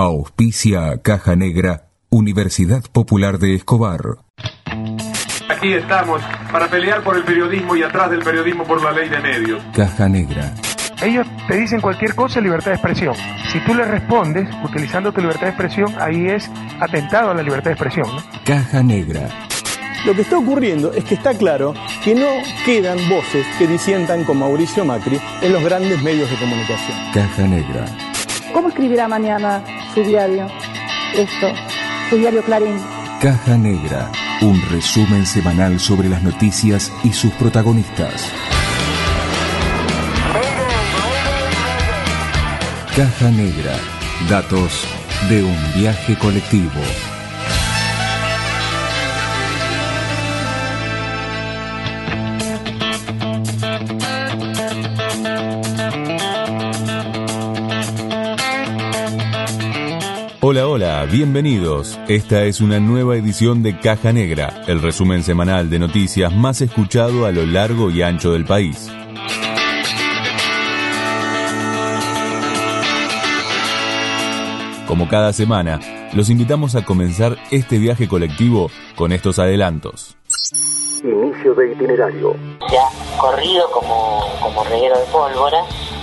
Auspicia Caja Negra, Universidad Popular de Escobar. Aquí estamos para pelear por el periodismo y atrás del periodismo por la ley de medios. Caja Negra. Ellos te dicen cualquier cosa, libertad de expresión. Si tú les respondes utilizando tu libertad de expresión, ahí es atentado a la libertad de expresión. ¿no? Caja Negra. Lo que está ocurriendo es que está claro que no quedan voces que disientan con Mauricio Macri en los grandes medios de comunicación. Caja Negra. ¿Cómo escribirá mañana su diario? Esto, su diario Clarín. Caja Negra. Un resumen semanal sobre las noticias y sus protagonistas. Caja Negra. Datos de un viaje colectivo. Hola, hola, bienvenidos. Esta es una nueva edición de Caja Negra, el resumen semanal de noticias más escuchado a lo largo y ancho del país. Como cada semana, los invitamos a comenzar este viaje colectivo con estos adelantos. Inicio de itinerario. Se ha corrido como, como reguero de pólvora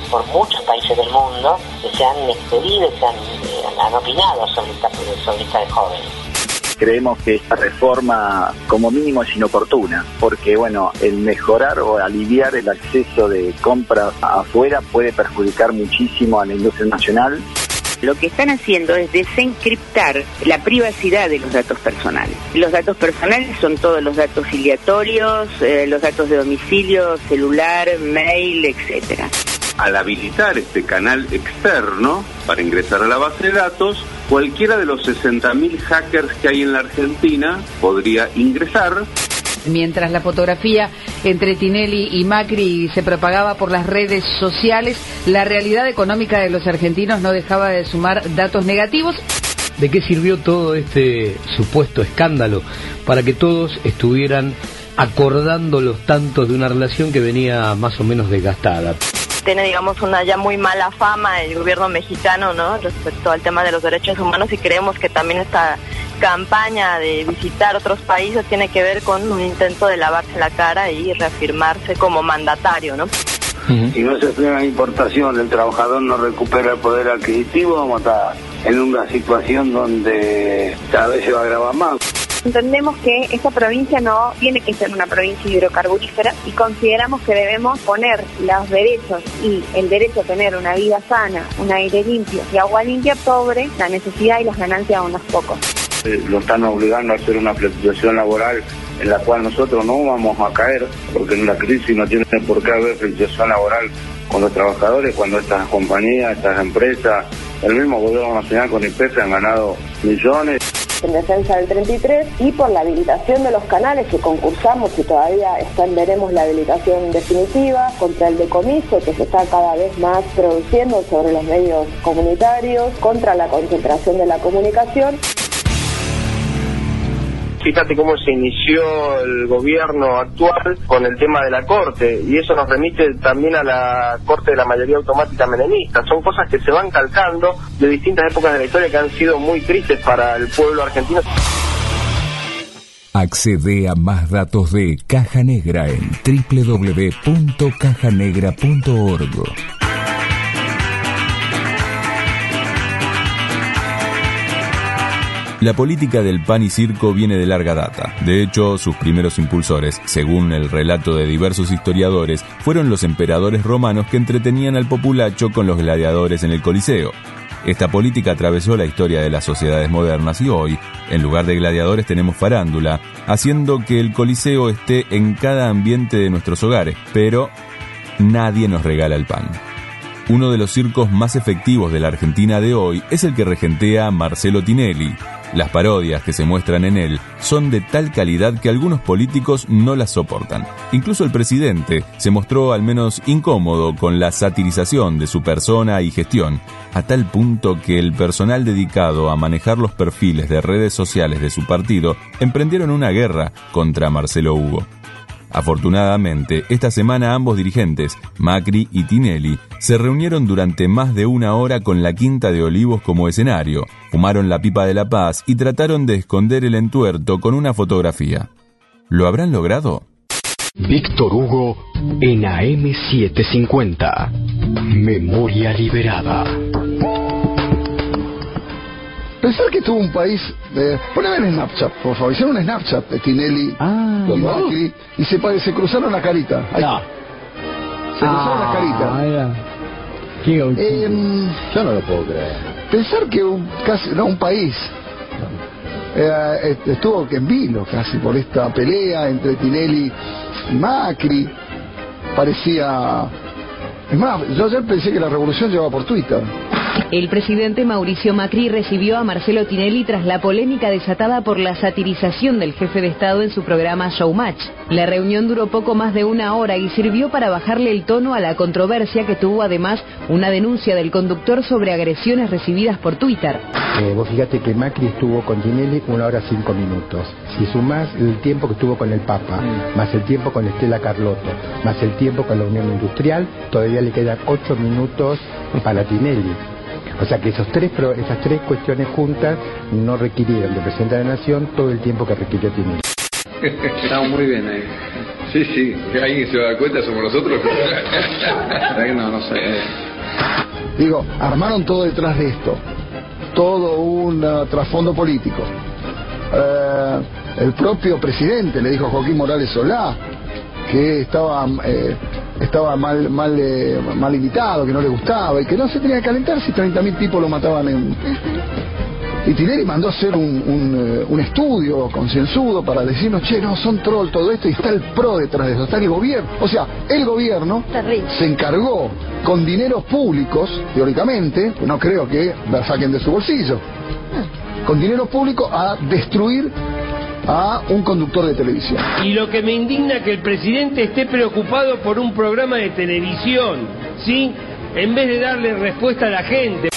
por muchos países del mundo que se han expedido y se han, eh, han opinado sobre esta, sobre esta joven. Creemos que esta reforma como mínimo es inoportuna, porque bueno, el mejorar o aliviar el acceso de compras afuera puede perjudicar muchísimo a la industria nacional. Lo que están haciendo es desencriptar la privacidad de los datos personales. Los datos personales son todos los datos filiatorios, eh, los datos de domicilio, celular, mail, etcétera. Al habilitar este canal externo para ingresar a la base de datos, cualquiera de los 60.000 hackers que hay en la Argentina podría ingresar Mientras la fotografía entre Tinelli y Macri se propagaba por las redes sociales, la realidad económica de los argentinos no dejaba de sumar datos negativos. ¿De qué sirvió todo este supuesto escándalo para que todos estuvieran acordando los tantos de una relación que venía más o menos desgastada? Tiene, digamos, una ya muy mala fama el gobierno mexicano, ¿no? Respecto al tema de los derechos humanos y creemos que también esta campaña de visitar otros países tiene que ver con un intento de lavarse la cara y reafirmarse como mandatario, ¿no? Si no se frena la importación, el trabajador no recupera el poder adquisitivo, vamos a estar en una situación donde cada vez se va a agravar más. Entendemos que esta provincia no tiene que ser una provincia hidrocarburífera y consideramos que debemos poner los derechos y el derecho a tener una vida sana, un aire limpio y agua limpia sobre la necesidad y las ganancias de unos pocos. Lo están obligando a hacer una flexibilización laboral en la cual nosotros no vamos a caer, porque en la crisis no tiene por qué haber flexibilización laboral con los trabajadores, cuando estas compañías, estas empresas, el mismo gobierno nacional con IPF han ganado millones en defensa del 33 y por la habilitación de los canales que concursamos y todavía están, veremos la habilitación definitiva contra el decomiso que se está cada vez más produciendo sobre los medios comunitarios, contra la concentración de la comunicación. Fíjate cómo se inició el gobierno actual con el tema de la Corte, y eso nos remite también a la Corte de la mayoría automática menemista. Son cosas que se van calcando de distintas épocas de la historia que han sido muy tristes para el pueblo argentino. Accede a más datos de Caja Negra en www.cajanegra.org. La política del pan y circo viene de larga data. De hecho, sus primeros impulsores, según el relato de diversos historiadores, fueron los emperadores romanos que entretenían al populacho con los gladiadores en el Coliseo. Esta política atravesó la historia de las sociedades modernas y hoy, en lugar de gladiadores, tenemos farándula, haciendo que el Coliseo esté en cada ambiente de nuestros hogares, pero nadie nos regala el pan. Uno de los circos más efectivos de la Argentina de hoy es el que regentea Marcelo Tinelli. Las parodias que se muestran en él son de tal calidad que algunos políticos no las soportan. Incluso el presidente se mostró al menos incómodo con la satirización de su persona y gestión, a tal punto que el personal dedicado a manejar los perfiles de redes sociales de su partido emprendieron una guerra contra Marcelo Hugo. Afortunadamente, esta semana ambos dirigentes, Macri y Tinelli, se reunieron durante más de una hora con la Quinta de Olivos como escenario, fumaron la pipa de la paz y trataron de esconder el entuerto con una fotografía. ¿Lo habrán logrado? Víctor Hugo en AM750. Memoria liberada. Pensar que tuvo un país. Eh, poneme en Snapchat, por favor. Hicieron un Snapchat de Tinelli ah, y Macri y se, se cruzaron la carita. Ahí. Se cruzaron la carita. Qué gauchito. Eh, Yo no lo puedo creer. pensar que un, casi, no, un país eh, est- estuvo en vilo casi por esta pelea entre Tinelli y Macri. Parecía. Es más, yo ayer pensé que la revolución llevaba por Twitter. El presidente Mauricio Macri recibió a Marcelo Tinelli tras la polémica desatada por la satirización del jefe de Estado en su programa Showmatch. La reunión duró poco más de una hora y sirvió para bajarle el tono a la controversia que tuvo además una denuncia del conductor sobre agresiones recibidas por Twitter. Eh, vos fíjate que Macri estuvo con Tinelli una hora cinco minutos. Si sumás el tiempo que estuvo con el Papa, más el tiempo con Estela Carlotto, más el tiempo con la Unión Industrial, todavía le quedan ocho minutos para Tinelli. O sea que esos tres, pro- esas tres cuestiones juntas no requirieron del presidente de la Nación todo el tiempo que requirió Tinelli. Estamos muy bien ahí. Sí, sí. ¿Alguien se da cuenta? ¿Somos nosotros? no, no sé. Digo, armaron todo detrás de esto. Todo un eh, trasfondo político. Eh, el propio presidente le dijo a Joaquín Morales Solá que estaba eh, estaba mal mal eh, mal invitado, que no le gustaba y que no se tenía que calentar si 30.000 tipos lo mataban en... Y Tinelli mandó a hacer un, un, eh, un estudio concienzudo para decirnos, che, no, son troll todo esto y está el PRO detrás de eso, está el gobierno. O sea, el gobierno se encargó con dineros públicos, teóricamente, no creo que la saquen de su bolsillo, con dinero público a destruir a un conductor de televisión. Y lo que me indigna que el presidente esté preocupado por un programa de televisión, ¿sí? En vez de darle respuesta a la gente.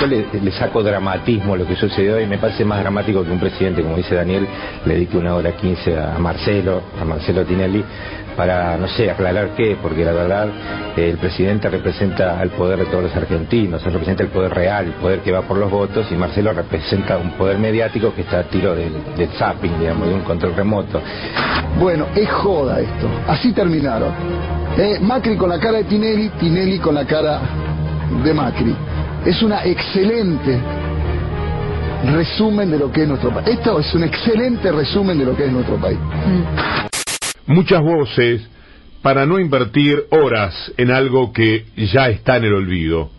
Yo le, saco dramatismo a lo que sucedió y me parece más dramático que un presidente, como dice Daniel, le dedique una hora quince a Marcelo, a Marcelo Tinelli, para, no sé, aclarar qué, porque la verdad el presidente representa al poder de todos los argentinos, representa el poder real, el poder que va por los votos, y Marcelo representa un poder mediático que está a tiro del, del zapping, digamos, de un control remoto. Bueno, es joda esto. Así terminaron. Eh, Macri con la cara de Tinelli, Tinelli con la cara de Macri. Es una excelente resumen de lo que es nuestro país. Esto es un excelente resumen de lo que es nuestro país. Muchas voces para no invertir horas en algo que ya está en el olvido.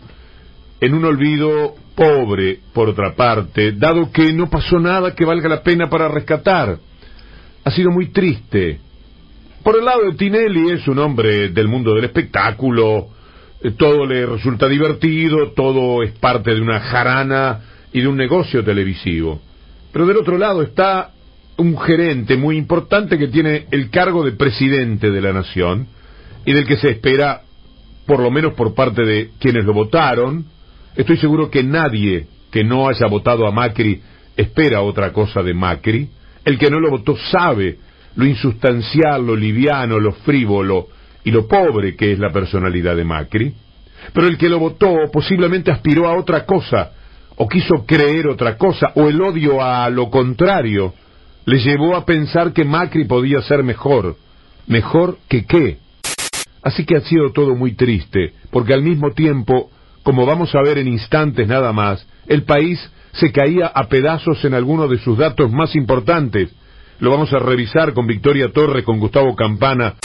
En un olvido pobre, por otra parte, dado que no pasó nada que valga la pena para rescatar. Ha sido muy triste. Por el lado de Tinelli es un hombre del mundo del espectáculo, todo le resulta divertido, todo es parte de una jarana y de un negocio televisivo. Pero del otro lado está un gerente muy importante que tiene el cargo de presidente de la nación y del que se espera, por lo menos por parte de quienes lo votaron, estoy seguro que nadie que no haya votado a Macri espera otra cosa de Macri, el que no lo votó sabe lo insustancial, lo liviano, lo frívolo y lo pobre que es la personalidad de Macri, pero el que lo votó posiblemente aspiró a otra cosa, o quiso creer otra cosa, o el odio a lo contrario, le llevó a pensar que Macri podía ser mejor. ¿Mejor que qué? Así que ha sido todo muy triste, porque al mismo tiempo, como vamos a ver en instantes nada más, el país se caía a pedazos en algunos de sus datos más importantes. Lo vamos a revisar con Victoria Torres, con Gustavo Campana.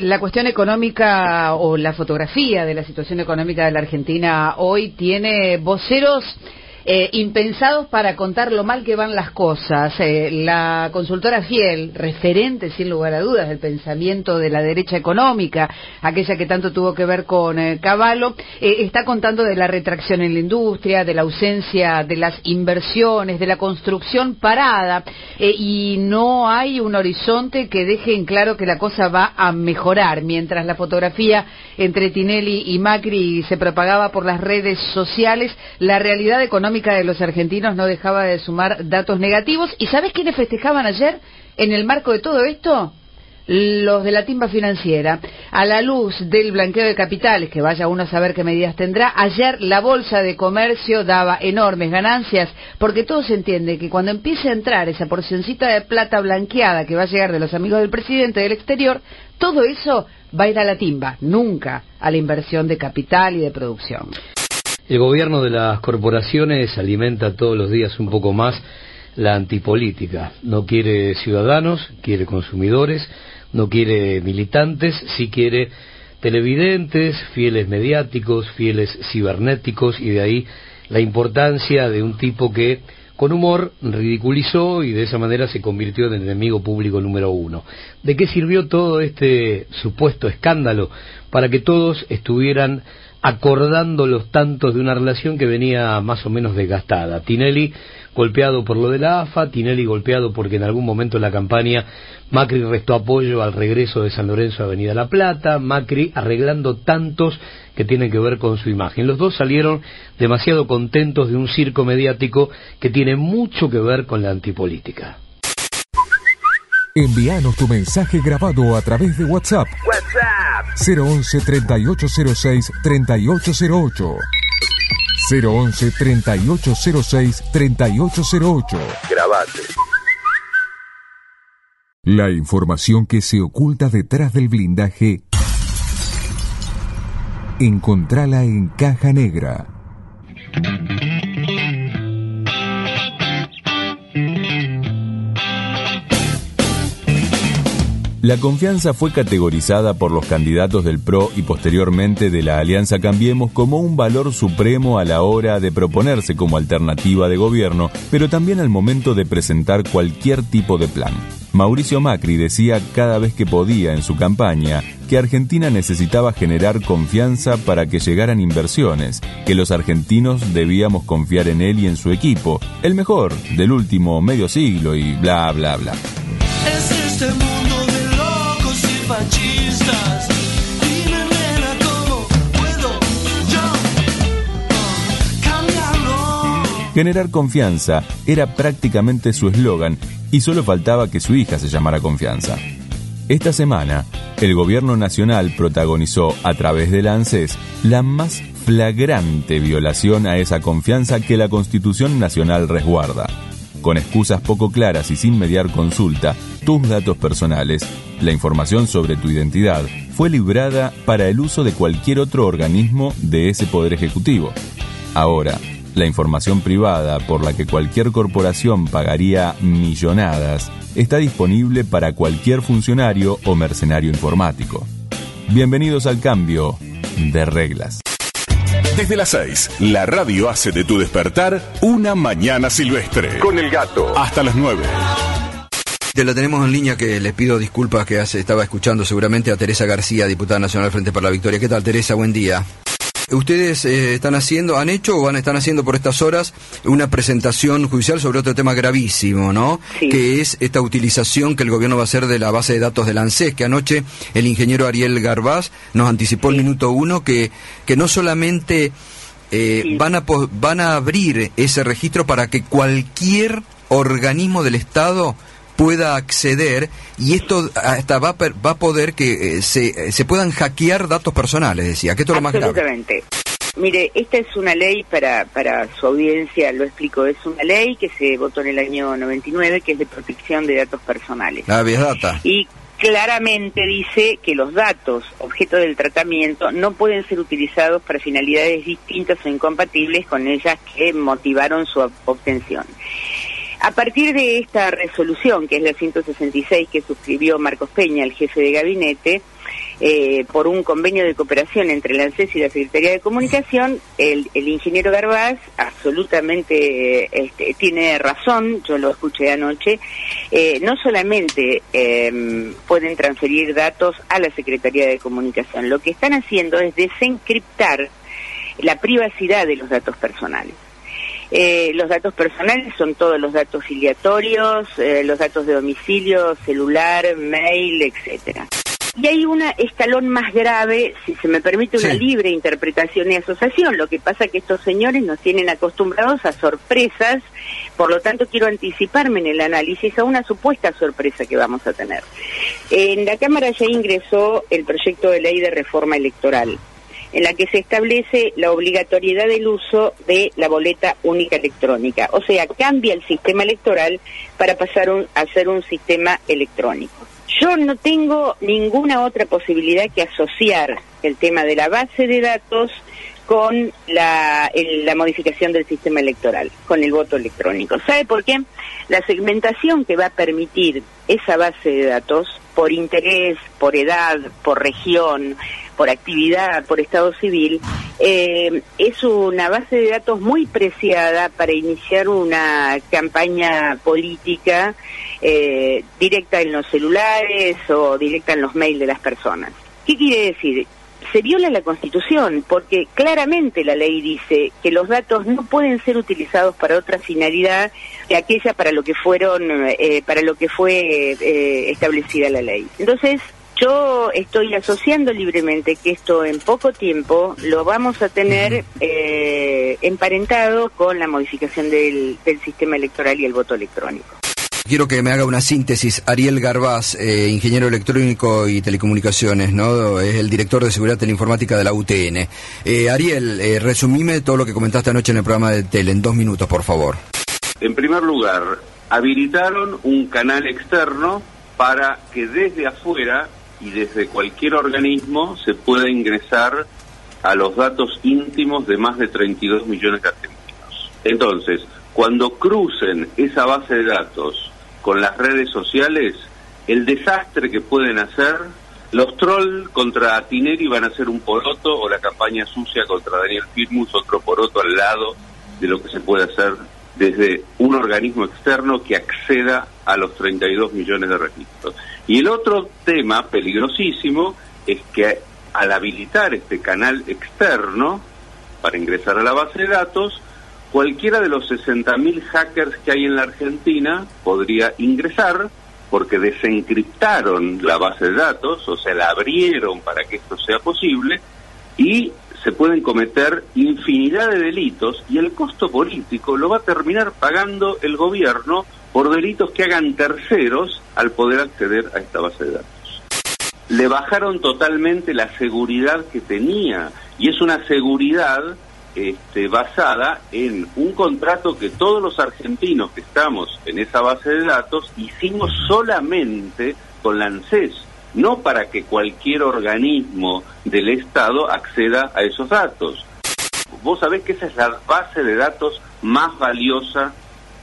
La cuestión económica o la fotografía de la situación económica de la Argentina hoy tiene voceros eh, impensados para contar lo mal que van las cosas. Eh, la consultora Fiel, referente sin lugar a dudas del pensamiento de la derecha económica, aquella que tanto tuvo que ver con eh, Cavallo, eh, está contando de la retracción en la industria, de la ausencia de las inversiones, de la construcción parada, eh, y no hay un horizonte que deje en claro que la cosa va a mejorar, mientras la fotografía entre Tinelli y Macri se propagaba por las redes sociales, la realidad económica de los argentinos no dejaba de sumar datos negativos. ¿Y sabes quiénes festejaban ayer en el marco de todo esto? los de la timba financiera, a la luz del blanqueo de capitales, que vaya uno a saber qué medidas tendrá, ayer la bolsa de comercio daba enormes ganancias, porque todos entienden que cuando empiece a entrar esa porcioncita de plata blanqueada que va a llegar de los amigos del presidente del exterior, todo eso va a ir a la timba, nunca a la inversión de capital y de producción. El gobierno de las corporaciones alimenta todos los días un poco más la antipolítica. No quiere ciudadanos, quiere consumidores, no quiere militantes, sí quiere televidentes, fieles mediáticos, fieles cibernéticos y de ahí la importancia de un tipo que con humor ridiculizó y de esa manera se convirtió en el enemigo público número uno. ¿De qué sirvió todo este supuesto escándalo? Para que todos estuvieran acordando los tantos de una relación que venía más o menos desgastada. Tinelli golpeado por lo de la AFA, Tinelli golpeado porque en algún momento en la campaña Macri restó apoyo al regreso de San Lorenzo a Avenida La Plata, Macri arreglando tantos que tienen que ver con su imagen. Los dos salieron demasiado contentos de un circo mediático que tiene mucho que ver con la antipolítica. Envíanos tu mensaje grabado a través de WhatsApp. WhatsApp 011 3806 3808. 011 3806 3808. Grabate. La información que se oculta detrás del blindaje, encontrala en Caja Negra. La confianza fue categorizada por los candidatos del PRO y posteriormente de la Alianza Cambiemos como un valor supremo a la hora de proponerse como alternativa de gobierno, pero también al momento de presentar cualquier tipo de plan. Mauricio Macri decía cada vez que podía en su campaña que Argentina necesitaba generar confianza para que llegaran inversiones, que los argentinos debíamos confiar en él y en su equipo, el mejor del último medio siglo y bla bla bla. Es este Generar confianza era prácticamente su eslogan y solo faltaba que su hija se llamara Confianza. Esta semana, el gobierno nacional protagonizó a través del ANSES la más flagrante violación a esa confianza que la Constitución Nacional resguarda. Con excusas poco claras y sin mediar consulta, tus datos personales la información sobre tu identidad fue librada para el uso de cualquier otro organismo de ese poder ejecutivo. Ahora, la información privada por la que cualquier corporación pagaría millonadas está disponible para cualquier funcionario o mercenario informático. Bienvenidos al cambio de reglas. Desde las 6, la radio hace de tu despertar una mañana silvestre. Con el gato. Hasta las 9. Te la tenemos en línea que les pido disculpas que hace, estaba escuchando seguramente a Teresa García, diputada nacional Frente para la Victoria. ¿Qué tal, Teresa? Buen día. Ustedes eh, están haciendo, han hecho o van a estar haciendo por estas horas una presentación judicial sobre otro tema gravísimo, ¿no? Que es esta utilización que el gobierno va a hacer de la base de datos del ANSES, que anoche el ingeniero Ariel Garbaz nos anticipó el minuto uno que, que no solamente eh, van, a, van a abrir ese registro para que cualquier organismo del Estado pueda acceder y esto hasta va, va a poder que eh, se, se puedan hackear datos personales, decía, que esto es lo más grave. Absolutamente. Mire, esta es una ley para, para su audiencia, lo explico, es una ley que se votó en el año 99, que es de protección de datos personales. La data. Y claramente dice que los datos objeto del tratamiento no pueden ser utilizados para finalidades distintas o incompatibles con ellas que motivaron su obtención. A partir de esta resolución, que es la 166 que suscribió Marcos Peña, el jefe de gabinete, eh, por un convenio de cooperación entre la ANSES y la Secretaría de Comunicación, el, ingeniero Garbaz absolutamente este, tiene razón, yo lo escuché anoche, eh, no solamente em, pueden transferir datos a la Secretaría de Comunicación, lo que están haciendo es desencriptar la privacidad de los datos personales. Eh, los datos personales son todos los datos filiatorios, eh, los datos de domicilio, celular, mail, etcétera. Y hay un escalón más grave, si se me permite una libre interpretación y asociación. Lo que pasa es que estos señores nos tienen acostumbrados a sorpresas, por lo tanto quiero anticiparme en el análisis a una supuesta sorpresa que vamos a tener. En la Cámara ya ingresó el proyecto de ley de reforma electoral, en la que se establece la obligatoriedad del uso de la boleta única electrónica. O sea, cambia el sistema electoral para pasar a ser un sistema electrónico. Yo no tengo ninguna otra posibilidad que asociar el tema de la base de datos con la, la, modificación del sistema electoral, con el voto electrónico. ¿Sabe por qué? La segmentación que va a permitir esa base de datos, por interés, por edad, por región, por actividad, por estado civil, eh, es una base de datos muy preciada para iniciar una campaña política eh, directa en los celulares o directa en los mails de las personas. ¿Qué quiere decir? se viola la Constitución, porque claramente la ley dice que los datos no pueden ser utilizados para otra finalidad que aquella para lo que fueron, eh, para lo que fue eh, establecida la ley. Entonces, yo estoy asociando libremente que esto en poco tiempo lo vamos a tener eh, emparentado con la modificación del sistema electoral y el voto electrónico. Quiero que me haga una síntesis. Ariel Garbaz, eh, ingeniero electrónico y telecomunicaciones, ¿no? Es el director de seguridad teleinformática de la UTN. Eh, Ariel, eh, resumime todo lo que comentaste anoche en el programa de tele, en dos minutos, por favor. En primer lugar, habilitaron un canal externo para que desde afuera y desde cualquier organismo se pueda ingresar a los datos íntimos de más de 32 millones de argentinos. Entonces, cuando crucen esa base de datos con las redes sociales, el desastre que pueden hacer, los trolls contra Tineri van a ser un poroto o la campaña sucia contra Daniel Firmus otro poroto al lado de lo que se puede hacer desde un organismo externo que acceda a los 32 millones de registros. Y el otro tema peligrosísimo es que al habilitar este canal externo para ingresar a la base de datos, cualquiera de los 60.000 hackers que hay en la Argentina podría ingresar porque desencriptaron la base de datos, o sea, la abrieron para que esto sea posible, y se pueden cometer infinidad de delitos y el costo político lo va a terminar pagando el gobierno por delitos que hagan terceros al poder acceder a esta base de datos. Le bajaron totalmente la seguridad que tenía y es una seguridad este, basada en un contrato que todos los argentinos que estamos en esa base de datos hicimos solamente con la ANSES, no para que cualquier organismo del Estado acceda a esos datos. Vos sabés que esa es la base de datos más valiosa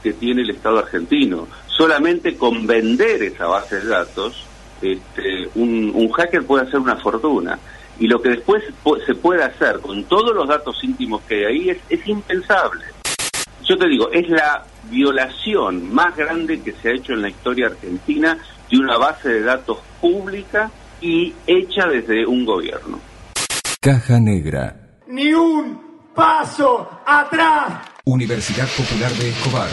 que tiene el Estado argentino. Solamente con vender esa base de datos, este, un, un hacker puede hacer una fortuna y lo que después se puede hacer con todos los datos íntimos que hay ahí es, impensable. Yo te digo, es la violación más grande que se ha hecho en la historia argentina de una base de datos pública y hecha desde un gobierno. Caja Negra. Ni un paso atrás. Universidad Popular de Escobar.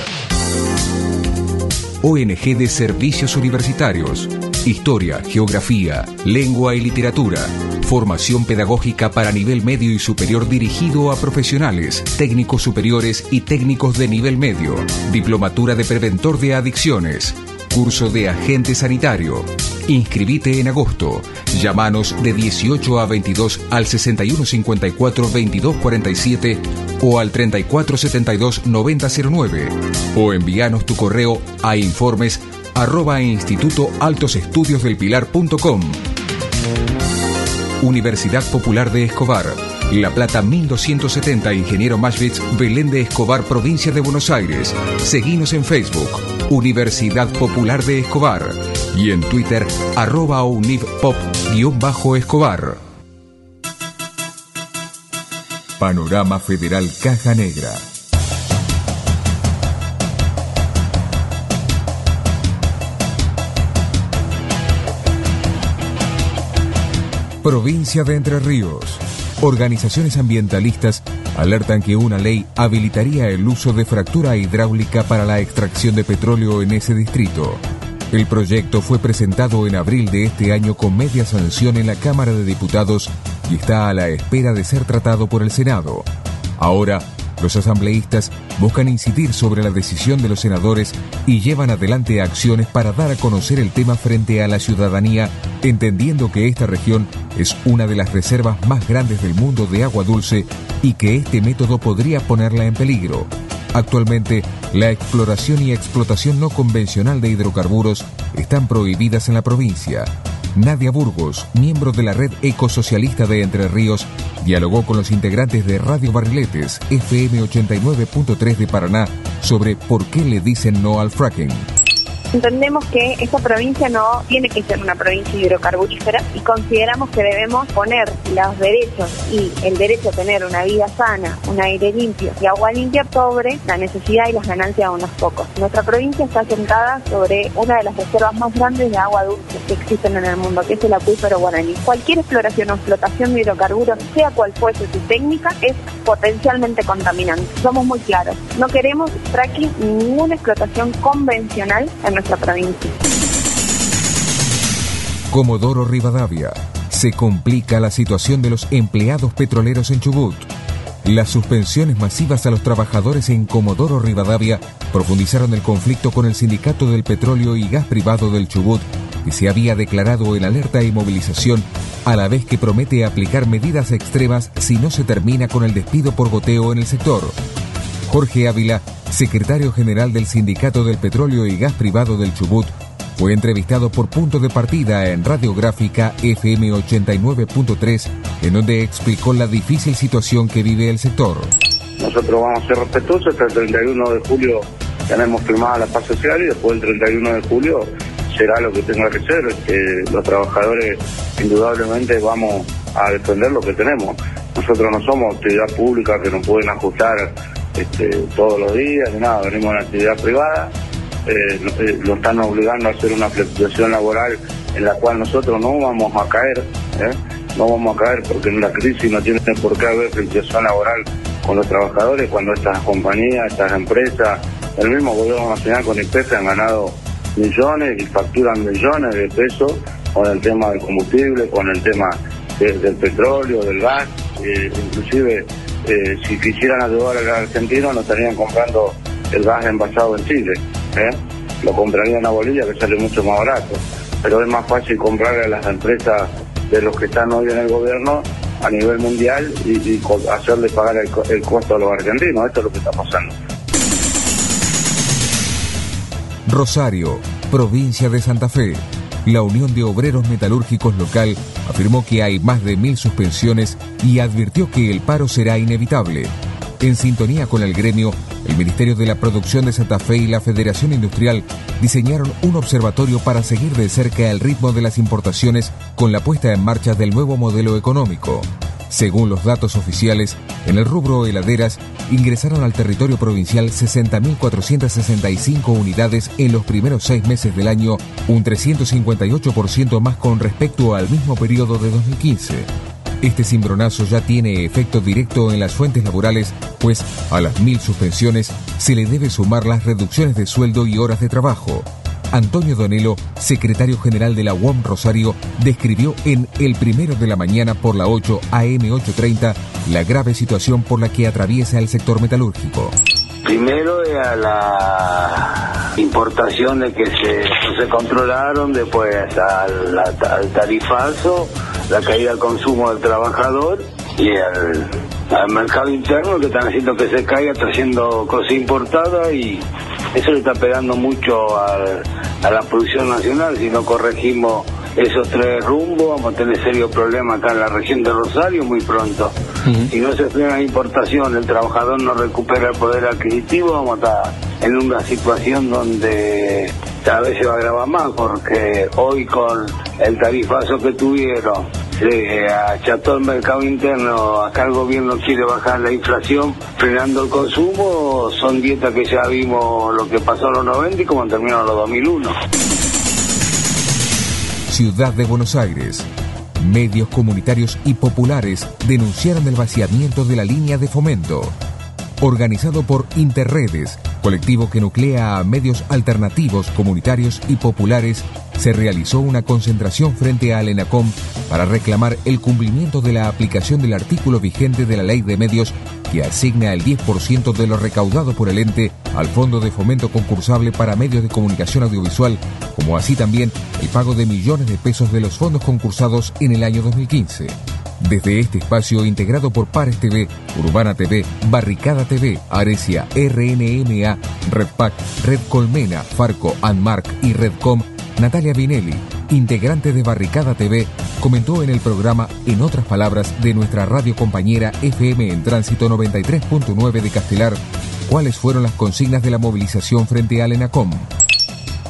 ONG de Servicios Universitarios. Historia, Geografía, Lengua y Literatura. Formación pedagógica para nivel medio y superior dirigido a profesionales, técnicos superiores y técnicos de nivel medio. Diplomatura de Preventor de Adicciones. Curso de Agente Sanitario. Inscribite en agosto. Llámanos de 18 a 22 al 6154 2247 o al 3472 9009 o envíanos tu correo a informes arroba instituto altos estudios del pilar.com. Universidad Popular de Escobar. La Plata 1270 Ingeniero Mashvitz, Belén de Escobar, provincia de Buenos Aires. Seguinos en Facebook, Universidad Popular de Escobar. Y en Twitter, arroba univpop-escobar. Panorama Federal Caja Negra. Provincia de Entre Ríos. Organizaciones ambientalistas alertan que una ley habilitaría el uso de fractura hidráulica para la extracción de petróleo en ese distrito. El proyecto fue presentado en abril de este año con media sanción en la Cámara de Diputados y está a la espera de ser tratado por el Senado. Ahora, Los asambleístas buscan incidir sobre la decisión de los senadores y llevan adelante acciones para dar a conocer el tema frente a la ciudadanía, entendiendo que esta región es una de las reservas más grandes del mundo de agua dulce y que este método podría ponerla en peligro. Actualmente, la exploración y explotación no convencional de hidrocarburos están prohibidas en la provincia. Nadia Burgos, miembro de la red ecosocialista de Entre Ríos, dialogó con los integrantes de Radio Barriletes, FM 89.3 de Paraná, sobre por qué le dicen no al fracking. Entendemos que esta provincia no tiene que ser una provincia hidrocarburífera y consideramos que debemos poner los derechos y el derecho a tener una vida sana, un aire limpio y agua limpia sobre la necesidad y las ganancias de unos pocos. Nuestra provincia está sentada sobre una de las reservas más grandes de agua dulce que existen en el mundo, que es el acuífero guaraní. Cualquier exploración o explotación de hidrocarburos, sea cual fuese su técnica, es potencialmente contaminante. Somos muy claros. No queremos fracking ni ninguna explotación convencional en nuestra provincia. Comodoro Rivadavia. Se complica la situación de los empleados petroleros en Chubut. Las suspensiones masivas a los trabajadores en Comodoro Rivadavia profundizaron el conflicto con el Sindicato del Petróleo y Gas Privado del Chubut, que se había declarado en alerta y movilización, a la vez que promete aplicar medidas extremas si no se termina con el despido por goteo en el sector. Jorge Ávila, secretario general del Sindicato del Petróleo y Gas Privado del Chubut, fue entrevistado por punto de partida en Radiográfica FM 89.3, en donde explicó la difícil situación que vive el sector. Nosotros vamos a ser respetuosos hasta el 31 de julio tenemos firmada la paz social y después el 31 de julio será lo que tenga que ser. que los trabajadores indudablemente vamos a defender lo que tenemos. Nosotros no somos actividad pública que nos pueden ajustar este, todos los días nada, venimos de una actividad privada, eh, eh, lo están obligando a hacer una flexibilización laboral en la cual nosotros no vamos a caer, ¿eh? no vamos a caer porque en la crisis no tiene por qué haber flexibilización laboral con los trabajadores cuando estas compañías, estas empresas, el mismo gobierno nacional con IPF han ganado millones y facturan millones de pesos con el tema del combustible, con el tema del petróleo, del gas, inclusive eh, si quisieran ayudar al argentino no estarían comprando el gas envasado en Chile, ¿eh? lo comprarían a Bolivia que sale mucho más barato, pero es más fácil comprarle a las empresas de los que están hoy en el gobierno a nivel mundial y, hacerle pagar el, el costo a los argentinos, esto es lo que está pasando. Rosario, provincia de Santa Fe. La Unión de Obreros Metalúrgicos local afirmó que hay más de mil suspensiones y advirtió que el paro será inevitable. En sintonía con el gremio, el Ministerio de la Producción de Santa Fe y la Federación Industrial diseñaron un observatorio para seguir de cerca el ritmo de las importaciones con la puesta en marcha del nuevo modelo económico. Según los datos oficiales, en el rubro heladeras ingresaron al territorio provincial 60.465 unidades en los primeros seis meses del año, un 358% más con respecto al mismo periodo de 2015. Este cimbronazo ya tiene efecto directo en las fuentes laborales, pues a las mil suspensiones se le debe sumar las reducciones de sueldo y horas de trabajo. Antonio Donelo, secretario general de la UOM Rosario, describió en El Primero de la Mañana por la 8 AM 830 la grave situación por la que atraviesa el sector metalúrgico. Primero a la importación de que se, se controlaron, después al, al tarifazo, la caída del consumo del trabajador y al, al mercado interno que están haciendo que se caiga trayendo cosas importadas y eso le está pegando mucho a la producción nacional. Si no corregimos esos tres rumbos, vamos a tener serios problemas acá en la región de Rosario muy pronto. Si no se frena la importación, el trabajador no recupera el poder adquisitivo, vamos a estar en una situación donde cada vez se va a agravar más, porque hoy con el tarifazo que tuvieron, se acható el mercado interno, acá el gobierno quiere bajar la inflación frenando el consumo, son dietas que ya vimos lo que pasó en los 90 y como terminaron los 2001. Ciudad de Buenos Aires. Medios comunitarios y populares denunciaron el vaciamiento de la línea de fomento. Organizado por Interredes, colectivo que nuclea a medios alternativos, comunitarios y populares, se realizó una concentración frente al ENACOM para reclamar el cumplimiento de la aplicación del artículo vigente de la ley de medios que asigna el 10% de lo recaudado por el ente al Fondo de Fomento Concursable para Medios de Comunicación Audiovisual, como así también el pago de millones de pesos de los fondos concursados en el año 2015. Desde este espacio integrado por Pares TV, Urbana TV, Barricada TV, Arecia, RNMA, Redpac, Red Colmena, Farco, Anmark y Redcom, Natalia Vinelli, integrante de Barricada TV, comentó en el programa En otras palabras de nuestra radio compañera FM en Tránsito 93.9 de Castelar cuáles fueron las consignas de la movilización frente al ENACOM.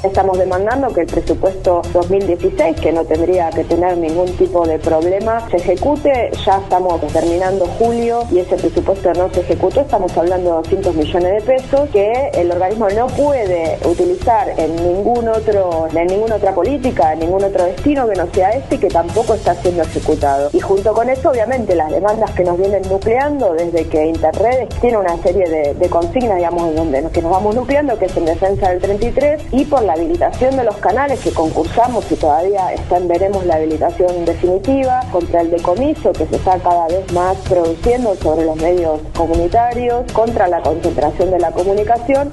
Estamos demandando que el presupuesto 2016, que no tendría que tener ningún tipo de problema, se ejecute. Ya estamos terminando julio y ese presupuesto no se ejecutó. Estamos hablando de 200 millones de pesos que el organismo no puede utilizar en ningún otro, en ninguna otra política, en ningún otro destino que no sea este y que tampoco está siendo ejecutado. Y junto con eso, obviamente, las demandas que nos vienen nucleando desde que Interredes tiene una serie de, consignas, digamos, donde que nos vamos nucleando, que es en defensa del 33 y por la habilitación de los canales que concursamos y todavía está en veremos la habilitación definitiva, contra el decomiso que se está cada vez más produciendo sobre los medios comunitarios, contra la concentración de la comunicación.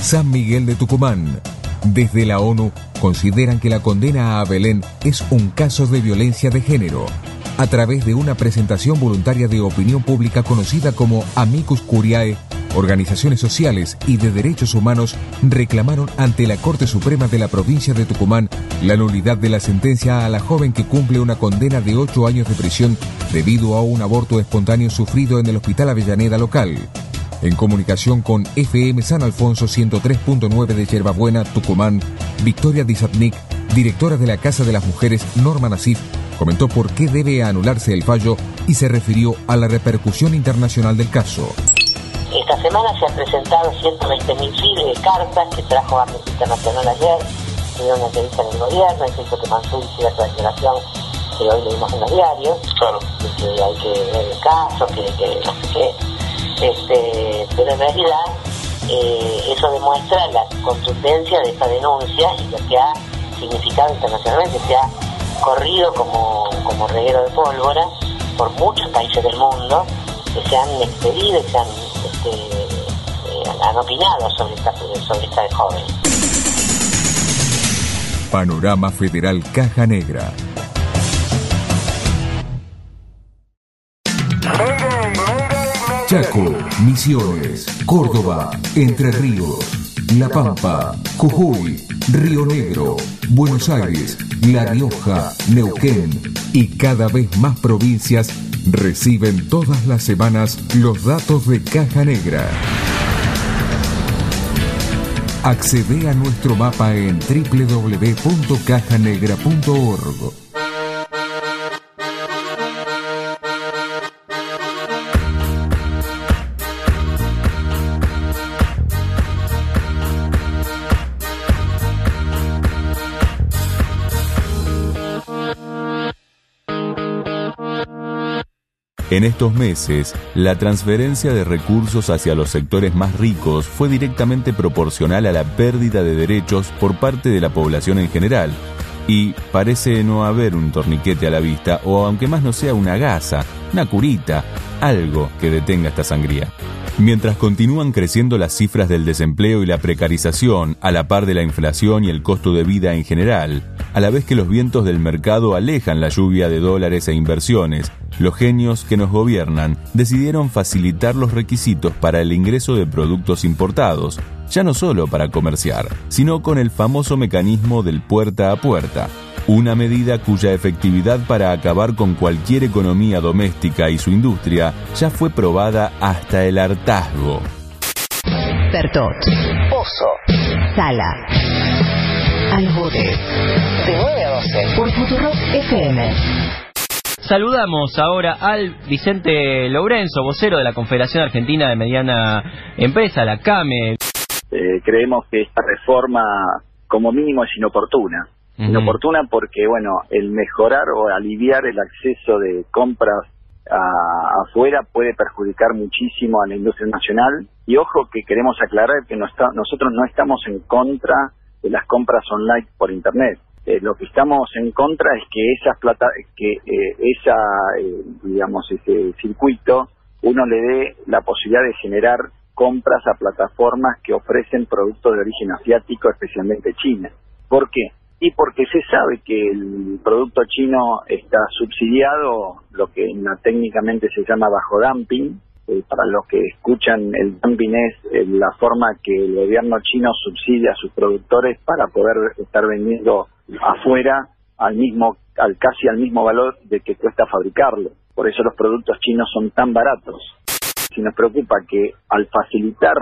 San Miguel de Tucumán. Desde la ONU consideran que la condena a Belén es un caso de violencia de género. A través de una presentación voluntaria de opinión pública conocida como Amicus Curiae, Organizaciones sociales y de derechos humanos reclamaron ante la Corte Suprema de la provincia de Tucumán la nulidad de la sentencia a la joven que cumple una condena de ocho años de prisión debido a un aborto espontáneo sufrido en el Hospital Avellaneda local. En comunicación con FM San Alfonso 103.9 de Yerbabuena, Tucumán, Victoria Dizatnik, directora de la Casa de las Mujeres Norma Nasif, comentó por qué debe anularse el fallo y se refirió a la repercusión internacional del caso. Esta semana se han presentado 120.000 files de cartas que trajo Amnesty Internacional ayer, tuvieron una entrevista en el gobierno, dice que Mansur hiciera su declaración que hoy leímos en los diarios, que hay que ver el caso, que, que no sé qué. Este, pero en realidad eh, eso demuestra la contundencia de esta denuncia y lo que ha significado internacionalmente, se ha corrido como, como reguero de pólvora por muchos países del mundo que se han expedido y se han eh, han opinado sobre esta, sobre esta joven. Panorama Federal Caja Negra. Chaco, Misiones, Córdoba, Entre Ríos, La Pampa, Jujuy, Río Negro, Buenos Aires, La Rioja, Neuquén y cada vez más provincias Reciben todas las semanas los datos de Caja Negra. Accede a nuestro mapa en www.cajanegra.org. En estos meses, la transferencia de recursos hacia los sectores más ricos fue directamente proporcional a la pérdida de derechos por parte de la población en general, y parece no haber un torniquete a la vista, o aunque más no sea una gasa, una curita, algo que detenga esta sangría. Mientras continúan creciendo las cifras del desempleo y la precarización, a la par de la inflación y el costo de vida en general, a la vez que los vientos del mercado alejan la lluvia de dólares e inversiones, los genios que nos gobiernan decidieron facilitar los requisitos para el ingreso de productos importados, ya no solo para comerciar, sino con el famoso mecanismo del puerta a puerta, una medida cuya efectividad para acabar con cualquier economía doméstica y su industria ya fue probada hasta el hartazgo. Bertot, Pozo, Sala, Albote, de 9 a 12 por Futurock FM. Saludamos ahora al Vicente Lourenzo, vocero de la Confederación Argentina de Mediana Empresa, la CAME. Eh, creemos que esta reforma, como mínimo, es inoportuna. Inoportuna porque, bueno, el mejorar o aliviar el acceso de compras a- afuera puede perjudicar muchísimo a la industria nacional. Y ojo que queremos aclarar que no está- nosotros no estamos en contra de las compras online por Internet. Eh, lo que estamos en contra es que esas plata que eh, esa eh, digamos ese circuito uno le dé la posibilidad de generar compras a plataformas que ofrecen productos de origen asiático, especialmente China. ¿Por qué? Y porque se sabe que el producto chino está subsidiado, lo que técnicamente se llama bajo dumping. Eh, para los que escuchan, el dumping es eh, la forma que el gobierno chino subsidia a sus productores para poder estar vendiendo afuera al mismo, al casi al mismo valor de que cuesta fabricarlo. Por eso los productos chinos son tan baratos. Si nos preocupa que al facilitar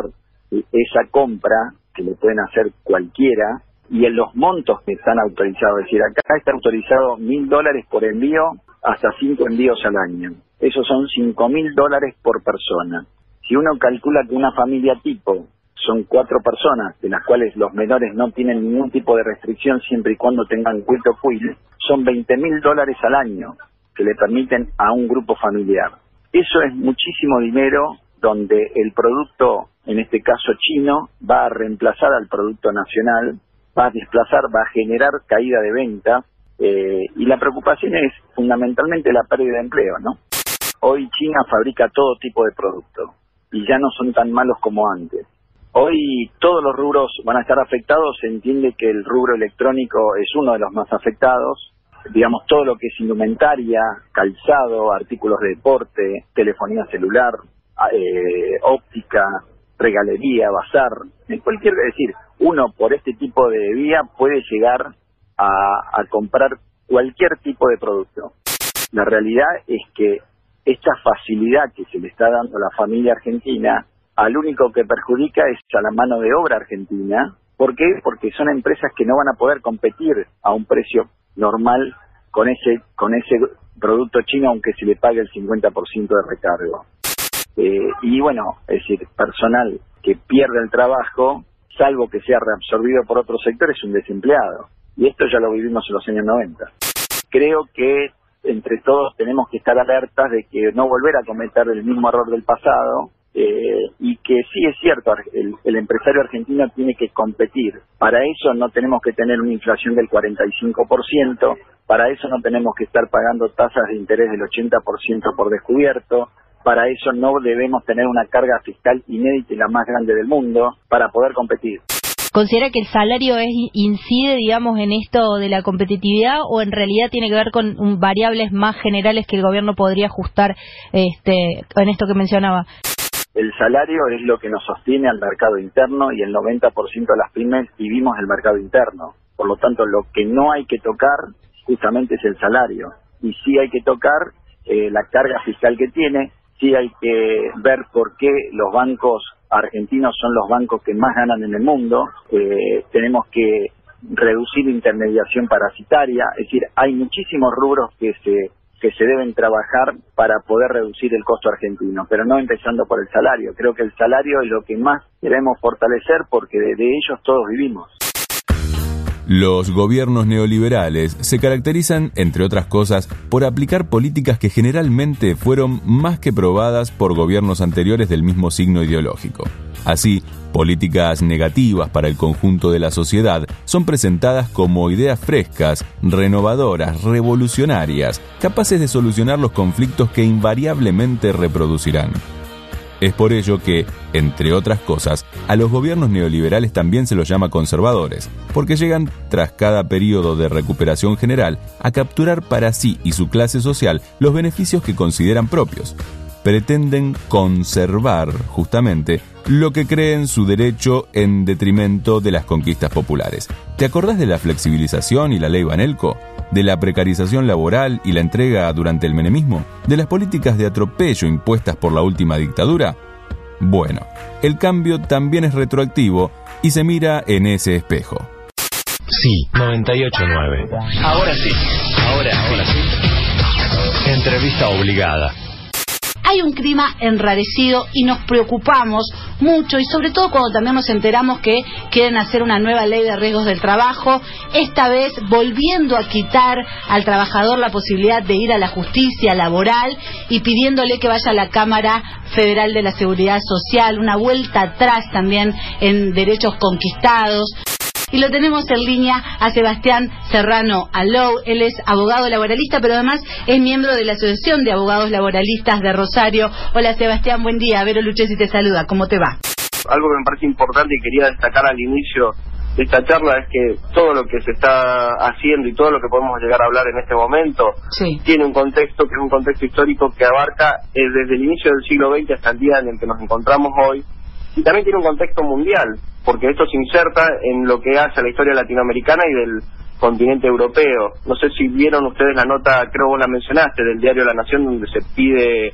esa compra, que le pueden hacer cualquiera, y en los montos que están autorizados, es decir, acá está autorizado mil dólares por envío hasta cinco envíos al año. Esos son cinco mil dólares por persona. Si uno calcula que una familia tipo son cuatro personas, de las cuales los menores no tienen ningún tipo de restricción siempre y cuando tengan cuito quill, son 20 mil dólares al año que le permiten a un grupo familiar. Eso es muchísimo dinero donde el producto, en este caso chino, va a reemplazar al producto nacional, va a desplazar, va a generar caída de venta eh, y la preocupación es fundamentalmente la pérdida de empleo, ¿no? Hoy China fabrica todo tipo de producto y ya no son tan malos como antes. Hoy todos los rubros van a estar afectados, se entiende que el rubro electrónico es uno de los más afectados, digamos todo lo que es indumentaria, calzado, artículos de deporte, telefonía celular, eh, óptica, regalería, bazar, en cualquier, decir, uno por este tipo de vía puede llegar a, comprar cualquier tipo de producto. La realidad es que esta facilidad que se le está dando a la familia argentina, al único que perjudica es a la mano de obra argentina. ¿Por qué? Porque son empresas que no van a poder competir a un precio normal con ese con ese producto chino aunque se le pague el 50% de recargo. Eh, y bueno, es decir, personal que pierde el trabajo, salvo que sea reabsorbido por otro sector, es un desempleado. Y esto ya lo vivimos en los años 90. Creo que entre todos tenemos que estar alertas de que no volver a cometer el mismo error del pasado eh, y que sí es cierto, el, el empresario argentino tiene que competir. Para eso no tenemos que tener una inflación del 45%, para eso no tenemos que estar pagando tasas de interés del 80% por descubierto, para eso no debemos tener una carga fiscal inédita y la más grande del mundo para poder competir. ¿Considera que el salario es, incide, digamos, en esto de la competitividad o en realidad tiene que ver con um, variables más generales que el gobierno podría ajustar este, en esto que mencionaba? El salario es lo que nos sostiene al mercado interno y el 90% de las pymes vivimos del mercado interno. Por lo tanto, lo que no hay que tocar justamente es el salario. Y sí hay que tocar eh, la carga fiscal que tiene, sí hay que ver por qué los bancos argentinos son los bancos que más ganan en el mundo. Eh, tenemos que reducir intermediación parasitaria, es decir, hay muchísimos rubros que se que se deben trabajar para poder reducir el costo argentino, pero no empezando por el salario. Creo que el salario es lo que más debemos fortalecer porque de, de ellos todos vivimos. Los gobiernos neoliberales se caracterizan, entre otras cosas, por aplicar políticas que generalmente fueron más que probadas por gobiernos anteriores del mismo signo ideológico. Así, políticas negativas para el conjunto de la sociedad son presentadas como ideas frescas, renovadoras, revolucionarias, capaces de solucionar los conflictos que invariablemente reproducirán. Es por ello que, entre otras cosas, a los gobiernos neoliberales también se los llama conservadores, porque llegan, tras cada periodo de recuperación general, a capturar para sí y su clase social los beneficios que consideran propios. Pretenden conservar, justamente, lo que creen su derecho en detrimento de las conquistas populares. ¿Te acordás de la flexibilización y la ley Banelco? ¿De la precarización laboral y la entrega durante el menemismo? ¿De las políticas de atropello impuestas por la última dictadura? Bueno, el cambio también es retroactivo y se mira en ese espejo. Sí, 98.9. Ahora sí, ahora, ahora sí. Entrevista obligada. Hay un clima enrarecido y nos preocupamos mucho y sobre todo cuando también nos enteramos que quieren hacer una nueva ley de riesgos del trabajo, esta vez volviendo a quitar al trabajador la posibilidad de ir a la justicia laboral y pidiéndole que vaya a la Cámara Federal de la Seguridad Social, una vuelta atrás también en derechos conquistados. Y lo tenemos en línea a Sebastián Serrano Alou. Él es abogado laboralista, pero además es miembro de la Asociación de Abogados Laboralistas de Rosario. Hola Sebastián, buen día. Vero Luchesi te saluda. ¿Cómo te va? Algo que me parece importante y quería destacar al inicio de esta charla es que todo lo que se está haciendo y todo lo que podemos llegar a hablar en este momento tiene un contexto que es un contexto histórico que abarca eh, desde el inicio del siglo XX hasta el día en el que nos encontramos hoy y también tiene un contexto mundial porque esto se inserta en lo que hace a la historia latinoamericana y del continente europeo. No sé si vieron ustedes la nota, creo vos la mencionaste, del diario La Nación, donde se pide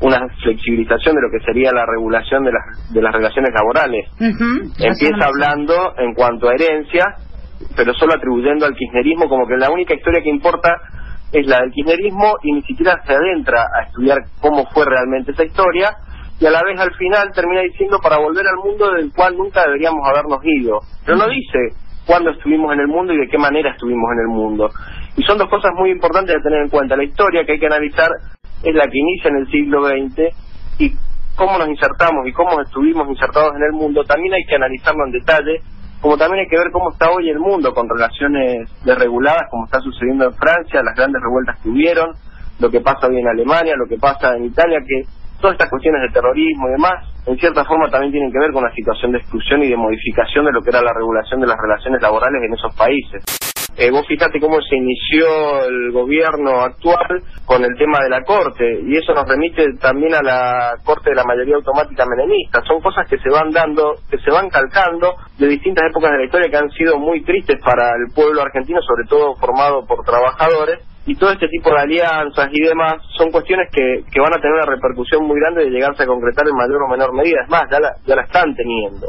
una flexibilización de lo que sería la regulación de las, de las relaciones laborales. Empieza hablando en cuanto a herencia, pero solo atribuyendo al kirchnerismo como que la única historia que importa es la del kirchnerismo y ni siquiera se adentra a estudiar cómo fue realmente esa historia y a la vez al final termina diciendo para volver al mundo del cual nunca deberíamos habernos ido. Pero no dice cuándo estuvimos en el mundo y de qué manera estuvimos en el mundo. Y son dos cosas muy importantes de tener en cuenta. La historia que hay que analizar es la que inicia en el siglo XX y cómo nos insertamos y cómo estuvimos insertados en el mundo, también hay que analizarlo en detalle, como también hay que ver cómo está hoy el mundo con relaciones desreguladas, como está sucediendo en Francia, las grandes revueltas que hubieron, lo que pasa hoy en Alemania, lo que pasa en Italia, que todas estas cuestiones de terrorismo y demás, en cierta forma también tienen que ver con la situación de exclusión y de modificación de lo que era la regulación de las relaciones laborales en esos países. Eh, vos fíjate cómo se inició el gobierno actual con el tema de la Corte, y eso nos remite también a la Corte de la mayoría automática menemista. Son cosas que se van dando, que se van calcando de distintas épocas de la historia que han sido muy tristes para el pueblo argentino, sobre todo formado por trabajadores, y todo este tipo de alianzas y demás son cuestiones que, que van a tener una repercusión muy grande de llegarse a concretar en mayor o menor medida. Es más, ya la, ya la están teniendo.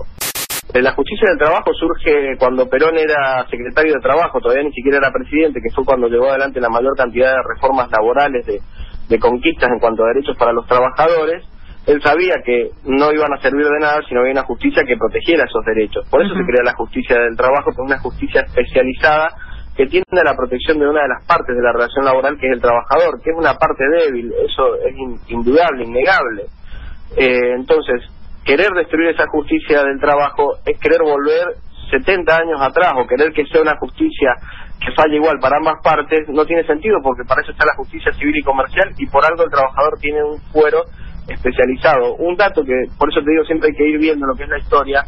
Eh, la justicia del trabajo surge cuando Perón era secretario de Trabajo, todavía ni siquiera era presidente, que fue cuando llevó adelante la mayor cantidad de reformas laborales, de, de conquistas en cuanto a derechos para los trabajadores. Él sabía que no iban a servir de nada si no había una justicia que protegiera esos derechos. Por eso se crea la justicia del trabajo, que es una justicia especializada que tiene la protección de una de las partes de la relación laboral, que es el trabajador, que es una parte débil, eso es indudable, innegable. Eh, entonces, querer destruir esa justicia del trabajo es querer volver 70 años atrás o querer que sea una justicia que falle igual para ambas partes, no tiene sentido porque para eso está la justicia civil y comercial y por algo el trabajador tiene un fuero especializado. Un dato que, por eso te digo, siempre hay que ir viendo lo que es la historia,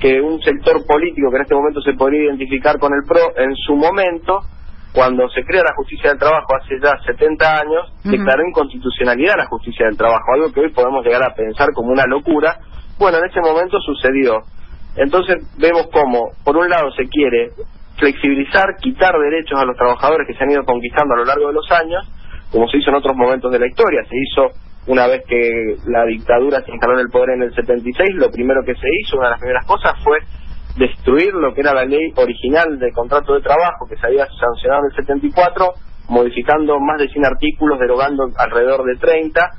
que un sector político que en este momento se podría identificar con el PRO, en su momento, cuando se crea la justicia del trabajo hace ya 70 años, declaró inconstitucionalidad la justicia del trabajo, algo que hoy podemos llegar a pensar como una locura. Bueno, en ese momento sucedió. Entonces vemos cómo, por un lado, se quiere flexibilizar, quitar derechos a los trabajadores que se han ido conquistando a lo largo de los años, como se hizo en otros momentos de la historia. Se hizo una vez que la dictadura se instaló en el poder en el 76, lo primero que se hizo, una de las primeras cosas fue destruir lo que era la ley original de contrato de trabajo que se había sancionado en el 74, modificando más de 100 artículos, derogando alrededor de 30.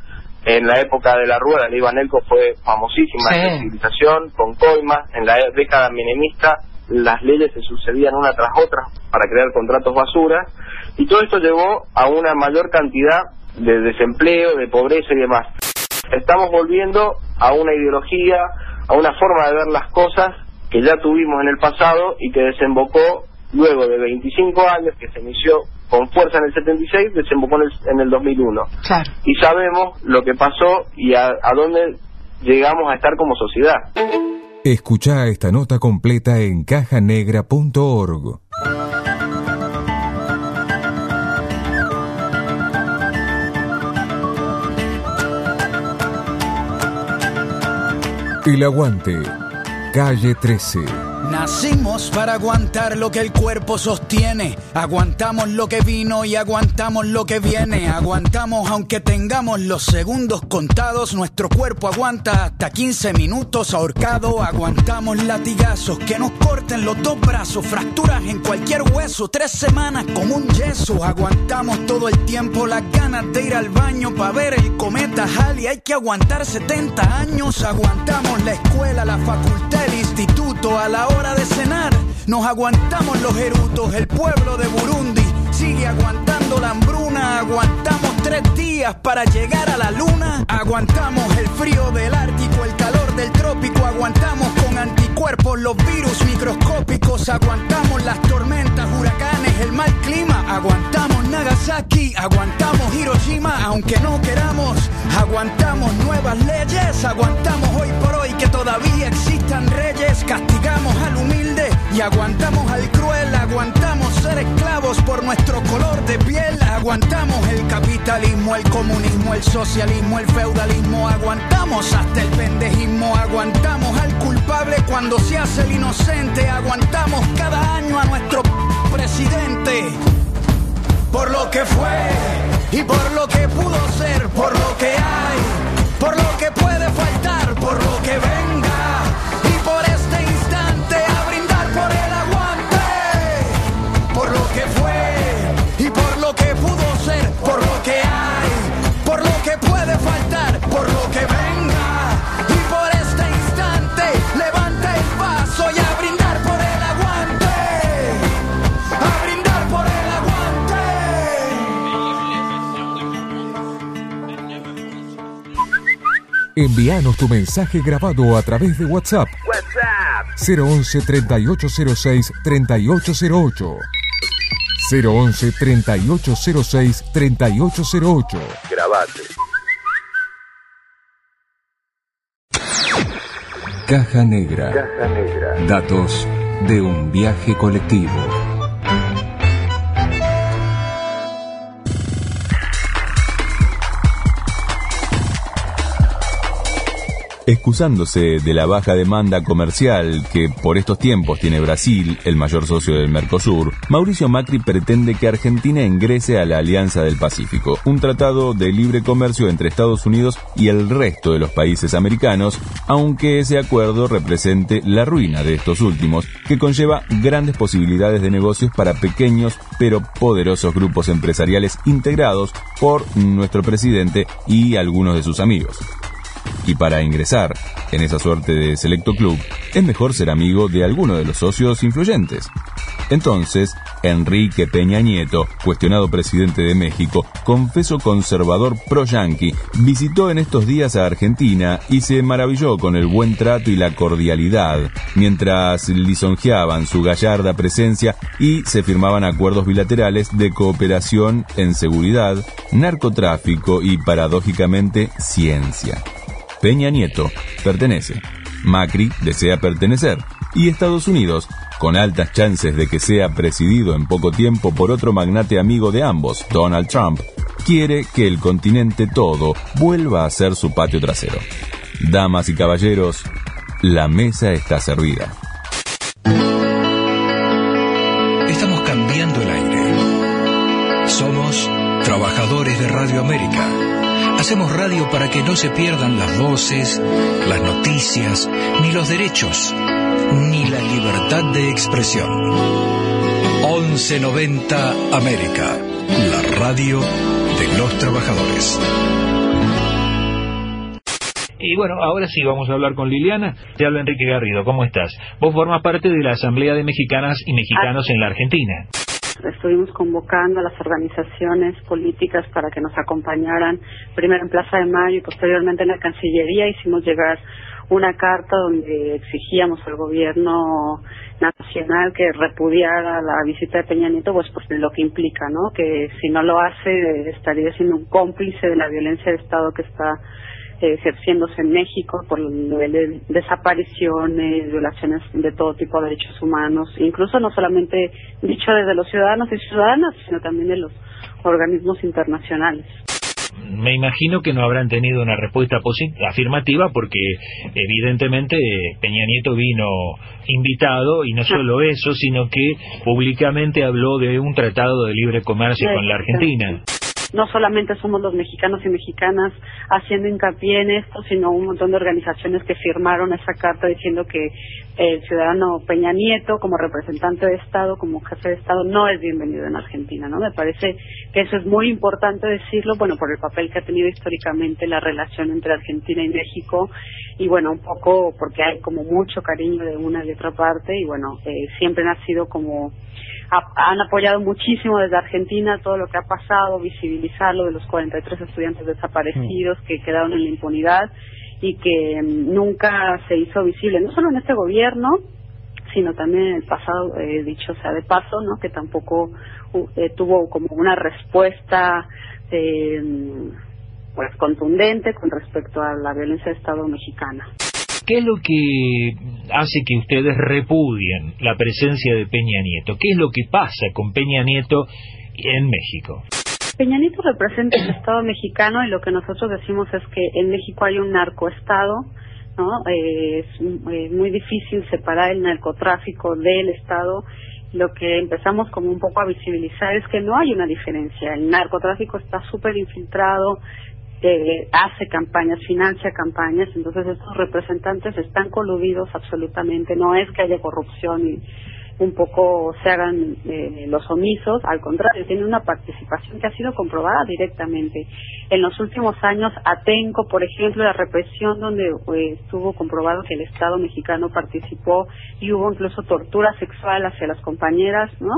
En la época de la Rúa, la ley Banelco fue famosísima, la civilización, con coimas. En la década menemista, las leyes se sucedían una tras otra para crear contratos basura. Y todo esto llevó a una mayor cantidad de desempleo, de pobreza y demás. Estamos volviendo a una ideología, a una forma de ver las cosas que ya tuvimos en el pasado y que desembocó luego de 25 años, que se inició con fuerza en el 76, desembocó en el, en el 2001. Y sabemos lo que pasó y a, a dónde llegamos a estar como sociedad. Escucha esta nota completa en cajanegra.org. El Aguante, calle 13. Nacimos para aguantar lo que el cuerpo sostiene. Aguantamos lo que vino y aguantamos lo que viene. Aguantamos aunque tengamos los segundos contados. Nuestro cuerpo aguanta hasta 15 minutos ahorcado. Aguantamos latigazos que nos corten los dos brazos. Fracturas en cualquier hueso. Tres semanas con un yeso. Aguantamos todo el tiempo las ganas de ir al baño para ver el cometa Halley. Hay que aguantar 70 años. Aguantamos la escuela, la facultad, el instituto a la hora de cenar. Nos aguantamos los erutos, el pueblo de Burundi sigue aguantando la hambruna. Aguantamos tres días para llegar a la luna. Aguantamos el frío del Ártico, el calor del trópico. Aguantamos anticuerpos los virus microscópicos. Aguantamos las tormentas, huracanes, el mal clima. Aguantamos Nagasaki, aguantamos Hiroshima, aunque no queramos. Aguantamos nuevas leyes, aguantamos hoy por hoy que todavía existan reyes. Castigamos al humilde y aguantamos al cruel. Aguantamos ser esclavos por nuestro color de piel. Aguantamos el capitalismo, el comunismo, el socialismo, el feudalismo. Aguantamos hasta el pendejismo. Aguantamos al culpable cuando se hace el inocente. Aguantamos cada año a nuestro presidente. Por lo que fue y por lo que pudo ser, por lo que hay, por lo que puede faltar, por lo que venga Envíanos tu mensaje grabado a través de WhatsApp WhatsApp. 011 3806 3808. 011 3806 3808. Grabate. Caja Negra. Caja Negra. Datos de un viaje colectivo. Excusándose de la baja demanda comercial que por estos tiempos tiene Brasil, el mayor socio del Mercosur, Mauricio Macri pretende que Argentina ingrese a la Alianza del Pacífico, un tratado de libre comercio entre Estados Unidos y el resto de los países americanos, aunque ese acuerdo represente la ruina de estos últimos, que conlleva grandes posibilidades de negocios para pequeños pero poderosos grupos empresariales integrados por nuestro presidente y algunos de sus amigos. Y para ingresar en esa suerte de selecto club, es mejor ser amigo de alguno de los socios influyentes. Entonces, Enrique Peña Nieto, cuestionado presidente de México, confeso conservador pro-yanqui, visitó en estos días a Argentina y se maravilló con el buen trato y la cordialidad, mientras lisonjeaban su gallarda presencia y se firmaban acuerdos bilaterales de cooperación en seguridad, narcotráfico y, paradójicamente, ciencia. Peña Nieto pertenece, Macri desea pertenecer y Estados Unidos, con altas chances de que sea presidido en poco tiempo por otro magnate amigo de ambos, Donald Trump, quiere que el continente todo vuelva a ser su patio trasero. Damas y caballeros, la mesa está servida. Hacemos radio para que no se pierdan las voces, las noticias, ni los derechos, ni la libertad de expresión. 1190 América, la radio de los trabajadores. Y bueno, ahora sí vamos a hablar con Liliana. Te habla Enrique Garrido. ¿Cómo estás? Vos formas parte de la Asamblea de Mexicanas y Mexicanos en la Argentina. Estuvimos convocando a las organizaciones políticas para que nos acompañaran, primero en Plaza de Mayo y posteriormente en la Cancillería. Hicimos llegar una carta donde exigíamos al gobierno nacional que repudiara la visita de Peña Nieto, pues por lo que implica, ¿no? Que si no lo hace estaría siendo un cómplice de la violencia de Estado que está ejerciéndose en México por el nivel de desapariciones, violaciones de todo tipo de derechos humanos, incluso no solamente dicho desde los ciudadanos y ciudadanas, sino también de los organismos internacionales. me imagino que no habrán tenido una respuesta afirmativa porque evidentemente Peña Nieto vino invitado y no solo eso, sino que públicamente habló de un tratado de libre comercio con la Argentina no solamente somos los mexicanos y mexicanas haciendo hincapié en esto, sino un montón de organizaciones que firmaron esa carta diciendo que el ciudadano Peña Nieto, como representante de Estado, como jefe de Estado, no es bienvenido en Argentina, ¿no? Me parece que eso es muy importante decirlo, bueno, por el papel que ha tenido históricamente la relación entre Argentina y México, y bueno, un poco porque hay como mucho cariño de una y de otra parte, y bueno, eh, siempre han sido como han apoyado muchísimo desde Argentina todo lo que ha pasado, visibilizar lo de los 43 estudiantes desaparecidos que quedaron en la impunidad y que mm, nunca se hizo visible, no solo en este gobierno, sino también en el pasado, eh, dicho sea de paso, ¿no? que tampoco eh, tuvo como una respuesta eh, pues contundente con respecto a la violencia de Estado mexicana. ¿Qué es lo que hace que ustedes repudien la presencia de Peña Nieto? ¿Qué es lo que pasa con Peña Nieto en México? Peña Nieto representa el Estado mexicano y lo que nosotros decimos es que en México hay un narcoestado, ¿no? Eh, es eh, muy difícil separar el narcotráfico del Estado. Lo que empezamos como un poco a visibilizar es que no hay una diferencia. El narcotráfico está súper infiltrado, eh, hace campañas, financia campañas, entonces estos representantes están coludidos absolutamente, no es que haya corrupción y un poco se hagan eh, los omisos, al contrario, tiene una participación que ha sido comprobada directamente. En los últimos años, Atenco, por ejemplo, la represión donde eh, estuvo comprobado que el Estado mexicano participó y hubo incluso tortura sexual hacia las compañeras, ¿no?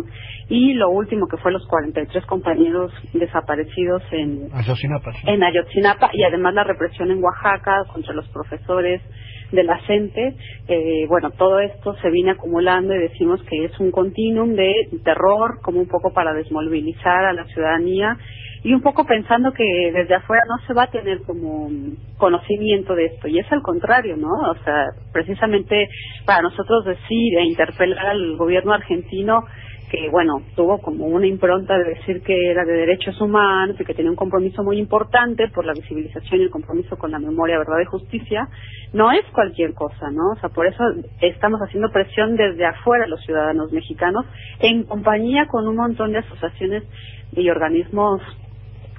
Y lo último que fue los 43 compañeros desaparecidos en Ayotzinapa, en Ayotzinapa y además la represión en Oaxaca contra los profesores de la gente, eh, bueno, todo esto se viene acumulando y decimos que es un continuum de terror, como un poco para desmovilizar a la ciudadanía y un poco pensando que desde afuera no se va a tener como conocimiento de esto y es al contrario, ¿no? O sea, precisamente para nosotros decir e interpelar al gobierno argentino que bueno, tuvo como una impronta de decir que era de derechos humanos y que tenía un compromiso muy importante por la visibilización y el compromiso con la memoria, verdad y justicia, no es cualquier cosa, ¿no? O sea, por eso estamos haciendo presión desde afuera los ciudadanos mexicanos en compañía con un montón de asociaciones y organismos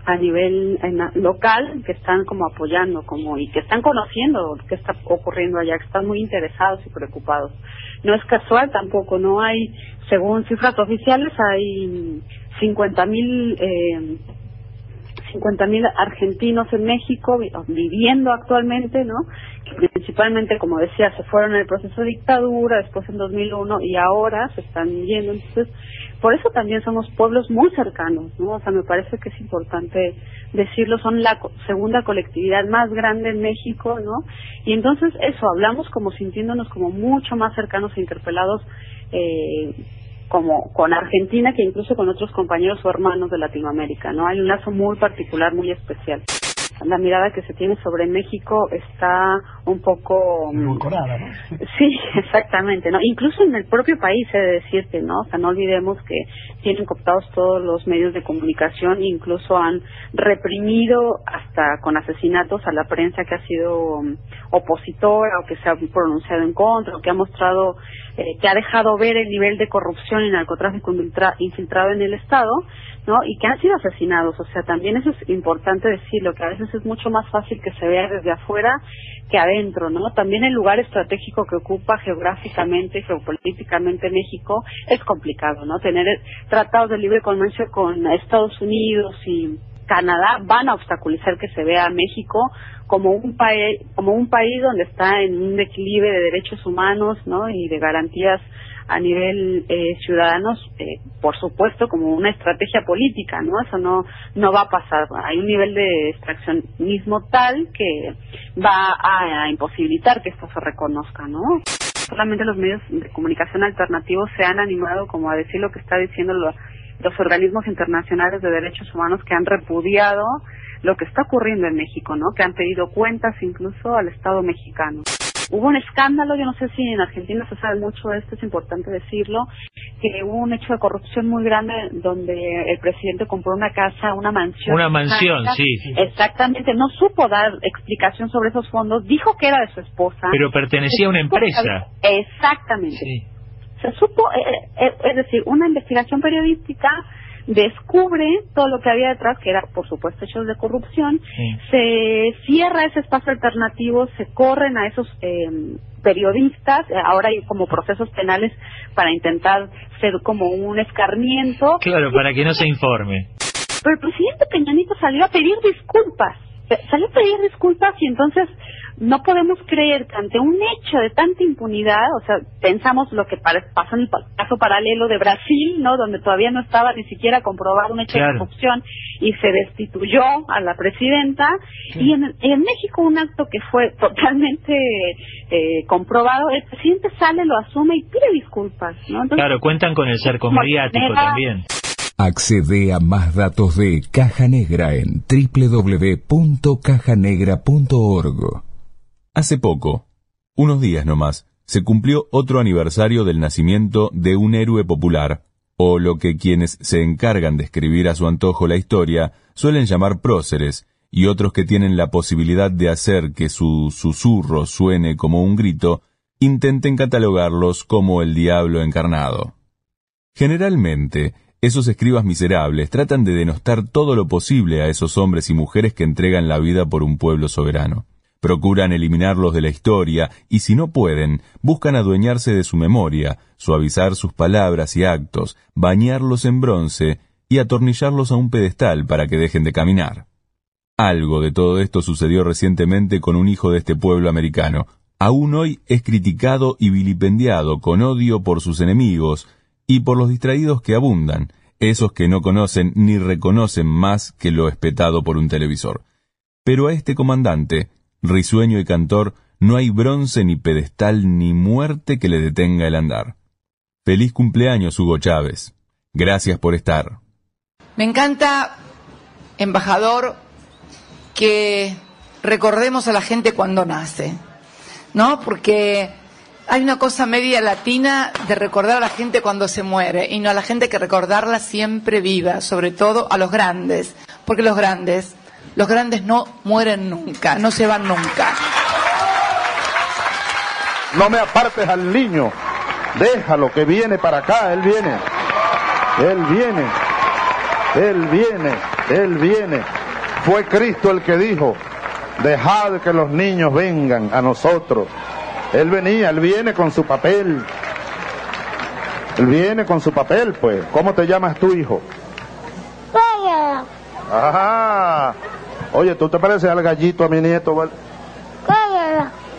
a nivel local que están como apoyando como y que están conociendo qué está ocurriendo allá, que están muy interesados y preocupados. No es casual tampoco, no hay, según cifras oficiales, hay 50.000 mil eh, 50.000 argentinos en México viviendo actualmente, ¿no? Que principalmente, como decía, se fueron en el proceso de dictadura, después en 2001 y ahora se están yendo. Entonces, por eso también somos pueblos muy cercanos, ¿no? O sea, me parece que es importante decirlo, son la segunda colectividad más grande en México, ¿no? Y entonces eso, hablamos como sintiéndonos como mucho más cercanos e interpelados eh, como con Argentina que incluso con otros compañeros o hermanos de Latinoamérica, ¿no? Hay un lazo muy particular, muy especial la mirada que se tiene sobre México está un poco mm, sí exactamente no incluso en el propio país he de decirte no o sea no olvidemos que tienen cooptados todos los medios de comunicación incluso han reprimido hasta con asesinatos a la prensa que ha sido mm, opositora o que se ha pronunciado en contra o que ha mostrado eh, que ha dejado ver el nivel de corrupción y narcotráfico infiltrado en el estado ¿no? Y que han sido asesinados. O sea, también eso es importante decirlo, que a veces es mucho más fácil que se vea desde afuera que adentro, ¿no? También el lugar estratégico que ocupa geográficamente y geopolíticamente México es complicado, ¿no? Tener tratados de libre comercio con Estados Unidos y Canadá van a obstaculizar que se vea México como un país como un país donde está en un declive de derechos humanos, ¿no? Y de garantías a nivel eh, ciudadanos, eh, por supuesto, como una estrategia política, ¿no? Eso no, no va a pasar. Hay un nivel de extraccionismo tal que va a, imposibilitar que esto se reconozca, ¿no? Solamente los medios de comunicación alternativos se han animado como a decir lo que está diciendo los, los organismos internacionales de derechos humanos que han repudiado lo que está ocurriendo en México, ¿no? Que han pedido cuentas incluso al Estado mexicano hubo un escándalo, yo no sé si en Argentina se sabe mucho de esto, es importante decirlo, que hubo un hecho de corrupción muy grande donde el presidente compró una casa, una mansión. Una mansión, sí. Exactamente, no supo dar explicación sobre esos fondos, dijo que era de su esposa. Pero pertenecía a una empresa. Exactamente. Se supo, eh, eh, es decir, una investigación periodística descubre todo lo que había detrás, que era, por supuesto, hechos de corrupción, se cierra ese espacio alternativo, se corren a esos eh, periodistas, eh, ahora hay como procesos penales para intentar ser como un escarmiento. Claro, para que no se informe. Pero el presidente Peñanito salió a pedir disculpas, salió a pedir disculpas y entonces no podemos creer que ante un hecho de tanta impunidad, o sea, pensamos lo que pasó en el caso paralelo de Brasil, ¿no? Donde todavía no estaba ni siquiera comprobado un hecho de corrupción y se destituyó a la presidenta, y en, en, México un acto que fue totalmente eh, comprobado, el presidente sale, lo asume y pide disculpas, ¿no? claro, cuentan con el cerco mediático también. Accede a más datos de Caja Negra en www.cajanegra.org. Hace poco, unos días nomás, se cumplió otro aniversario del nacimiento de un héroe popular, o lo que quienes se encargan de escribir a su antojo la historia suelen llamar próceres, y otros que tienen la posibilidad de hacer que su susurro suene como un grito, intenten catalogarlos como el diablo encarnado. Generalmente, esos escribas miserables tratan de denostar todo lo posible a esos hombres y mujeres que entregan la vida por un pueblo soberano. Procuran eliminarlos de la historia y si no pueden, buscan adueñarse de su memoria, suavizar sus palabras y actos, bañarlos en bronce y atornillarlos a un pedestal para que dejen de caminar. Algo de todo esto sucedió recientemente con un hijo de este pueblo americano. Aún hoy es criticado y vilipendiado con odio por sus enemigos y por los distraídos que abundan, esos que no conocen ni reconocen más que lo espetado por un televisor. Pero a este comandante risueño y cantor, no hay bronce ni pedestal ni muerte que le detenga el andar. Feliz cumpleaños, Hugo Chávez. Gracias por estar. Me encanta, embajador, que recordemos a la gente cuando nace, ¿no? Porque hay una cosa media latina de recordar a la gente cuando se muere y no a la gente que recordarla siempre viva, sobre todo a los grandes, porque los grandes los grandes no mueren nunca, no se van nunca. No me apartes al niño. Déjalo que viene para acá, él viene. Él viene. Él viene. Él viene. Fue Cristo el que dijo, dejad que los niños vengan a nosotros. Él venía, él viene con su papel. Él viene con su papel, pues. ¿Cómo te llamas tu hijo? Ajá. Oye, ¿tú te pareces al gallito a mi nieto? ¿vale?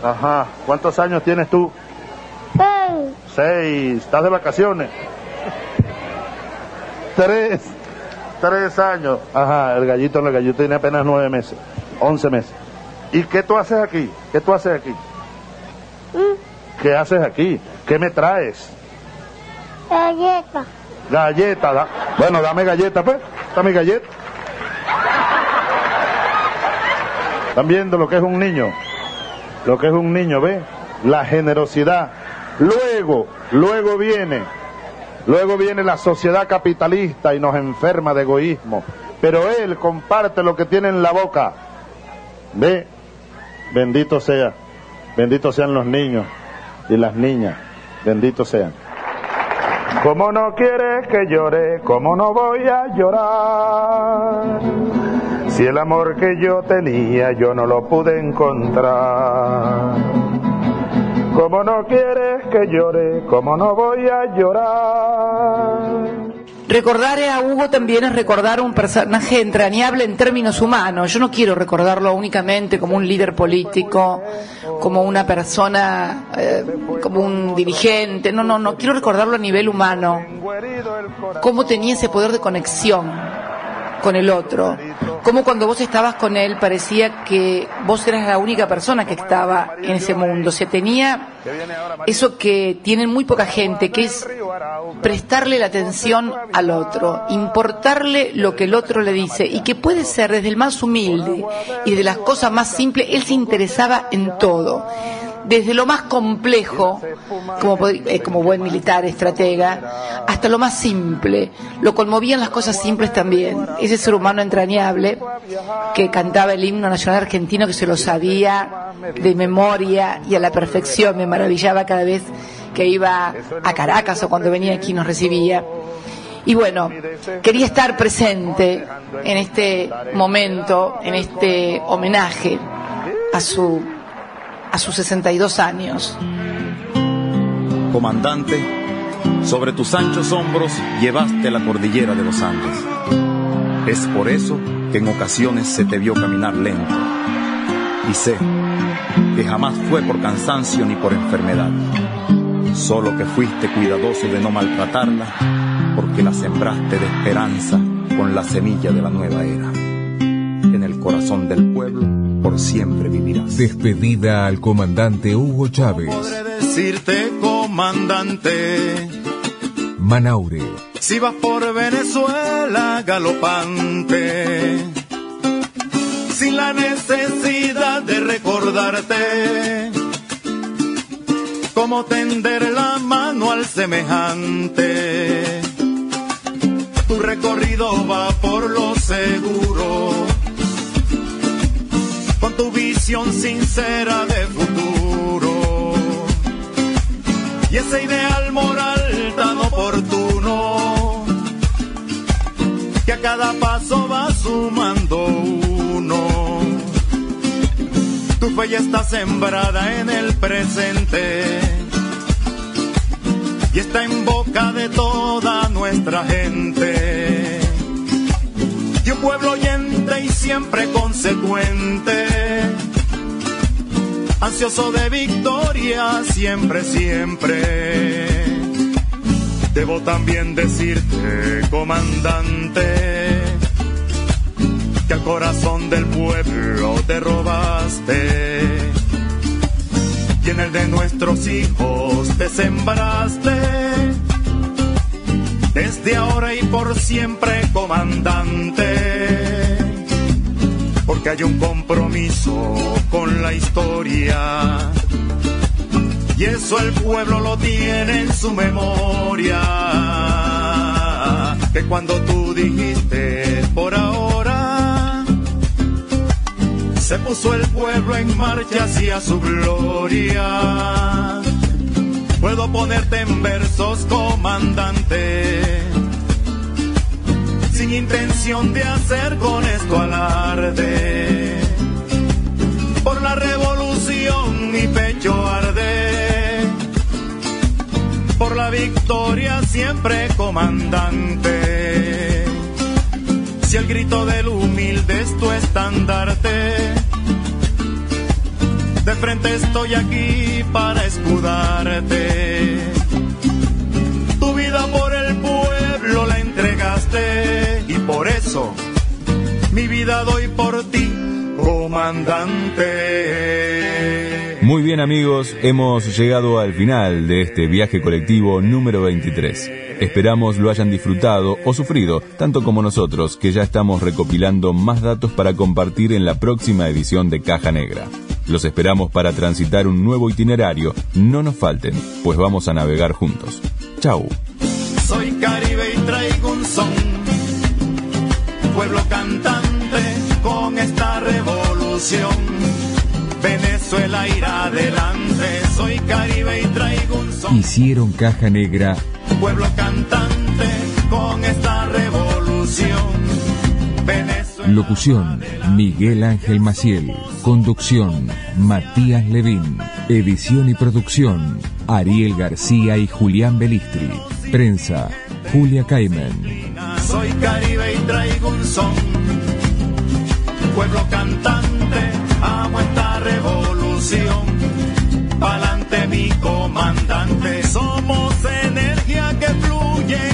Ajá. ¿Cuántos años tienes tú? Seis. Seis. ¿Estás de vacaciones? Tres. Tres años. Ajá, el gallito, el gallito tiene apenas nueve meses. Once meses. ¿Y qué tú haces aquí? ¿Qué tú haces aquí? ¿Mm? ¿Qué haces aquí? ¿Qué me traes? Galleta. Galleta. Bueno, dame galleta, pues. Dame galleta. ¿Están viendo lo que es un niño? Lo que es un niño, ¿ve? La generosidad. Luego, luego viene, luego viene la sociedad capitalista y nos enferma de egoísmo. Pero él comparte lo que tiene en la boca. ¿Ve? Bendito sea. Benditos sean los niños y las niñas. Benditos sean. Como no quieres que llore, como no voy a llorar. Si el amor que yo tenía yo no lo pude encontrar. Como no quieres que llore, como no voy a llorar. Recordar a Hugo también es recordar un personaje entrañable en términos humanos. Yo no quiero recordarlo únicamente como un líder político, como una persona, eh, como un dirigente. No, no, no. Quiero recordarlo a nivel humano. Cómo tenía ese poder de conexión con el otro. Como cuando vos estabas con él parecía que vos eras la única persona que estaba en ese mundo. Se tenía eso que tienen muy poca gente, que es prestarle la atención al otro, importarle lo que el otro le dice y que puede ser desde el más humilde y de las cosas más simples, él se interesaba en todo desde lo más complejo, como, eh, como buen militar, estratega, hasta lo más simple. Lo conmovían las cosas simples también. Ese ser humano entrañable que cantaba el himno nacional argentino, que se lo sabía de memoria y a la perfección, me maravillaba cada vez que iba a Caracas o cuando venía aquí nos recibía. Y bueno, quería estar presente en este momento, en este homenaje a su a sus 62 años. Comandante, sobre tus anchos hombros llevaste la cordillera de los Andes. Es por eso que en ocasiones se te vio caminar lento. Y sé que jamás fue por cansancio ni por enfermedad, solo que fuiste cuidadoso de no maltratarla porque la sembraste de esperanza con la semilla de la nueva era. En el corazón del pueblo por siempre vivirás. Despedida al comandante Hugo Chávez. Podré decirte comandante. Manaure. Si vas por Venezuela galopante, sin la necesidad de recordarte cómo tender la mano al semejante. Tu recorrido va por lo seguro con tu visión sincera de futuro y ese ideal moral tan oportuno que a cada paso va sumando uno. Tu fe ya está sembrada en el presente y está en boca de toda nuestra gente. Un pueblo oyente y siempre consecuente ansioso de victoria siempre, siempre. Debo también decirte, comandante, que al corazón del pueblo te robaste y en el de nuestros hijos te sembraste. Desde ahora y por siempre, comandante porque hay un compromiso con la historia. Y eso el pueblo lo tiene en su memoria. Que cuando tú dijiste por ahora, se puso el pueblo en marcha hacia su gloria. Puedo ponerte en versos, comandante sin intención de hacer con esto alarde. Por la revolución mi pecho arde, por la victoria siempre comandante. Si el grito del humilde es tu estandarte, frente estoy aquí para escudarte. Tu vida por el pueblo la entregaste por eso mi vida doy por ti, comandante. Muy bien amigos, hemos llegado al final de este viaje colectivo número 23. Esperamos lo hayan disfrutado o sufrido, tanto como nosotros, que ya estamos recopilando más datos para compartir en la próxima edición de Caja Negra. Los esperamos para transitar un nuevo itinerario. No nos falten, pues vamos a navegar juntos. Chau. Soy Caribe y traigo un son pueblo cantante con esta revolución. Venezuela irá adelante, soy Caribe y traigo un son. Hicieron caja negra. Pueblo cantante con esta revolución. Locución, Miguel Ángel Maciel. Conducción, Matías Levín. Edición y producción, Ariel García y Julián Belistri. Prensa, Julia Cayman. Soy Caribe y traigo un son. Pueblo cantante, amo esta revolución. Pa'lante mi comandante, somos energía que fluye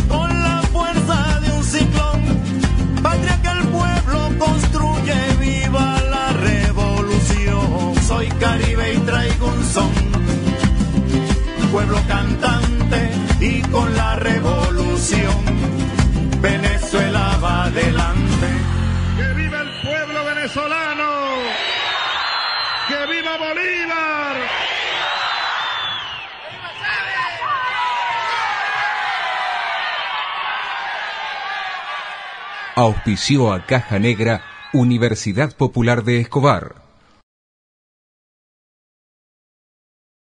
pueblo cantante y con la revolución Venezuela va adelante. ¡Que viva el pueblo venezolano! ¡Que viva Bolívar! Auspició a Caja Negra Universidad Popular de Escobar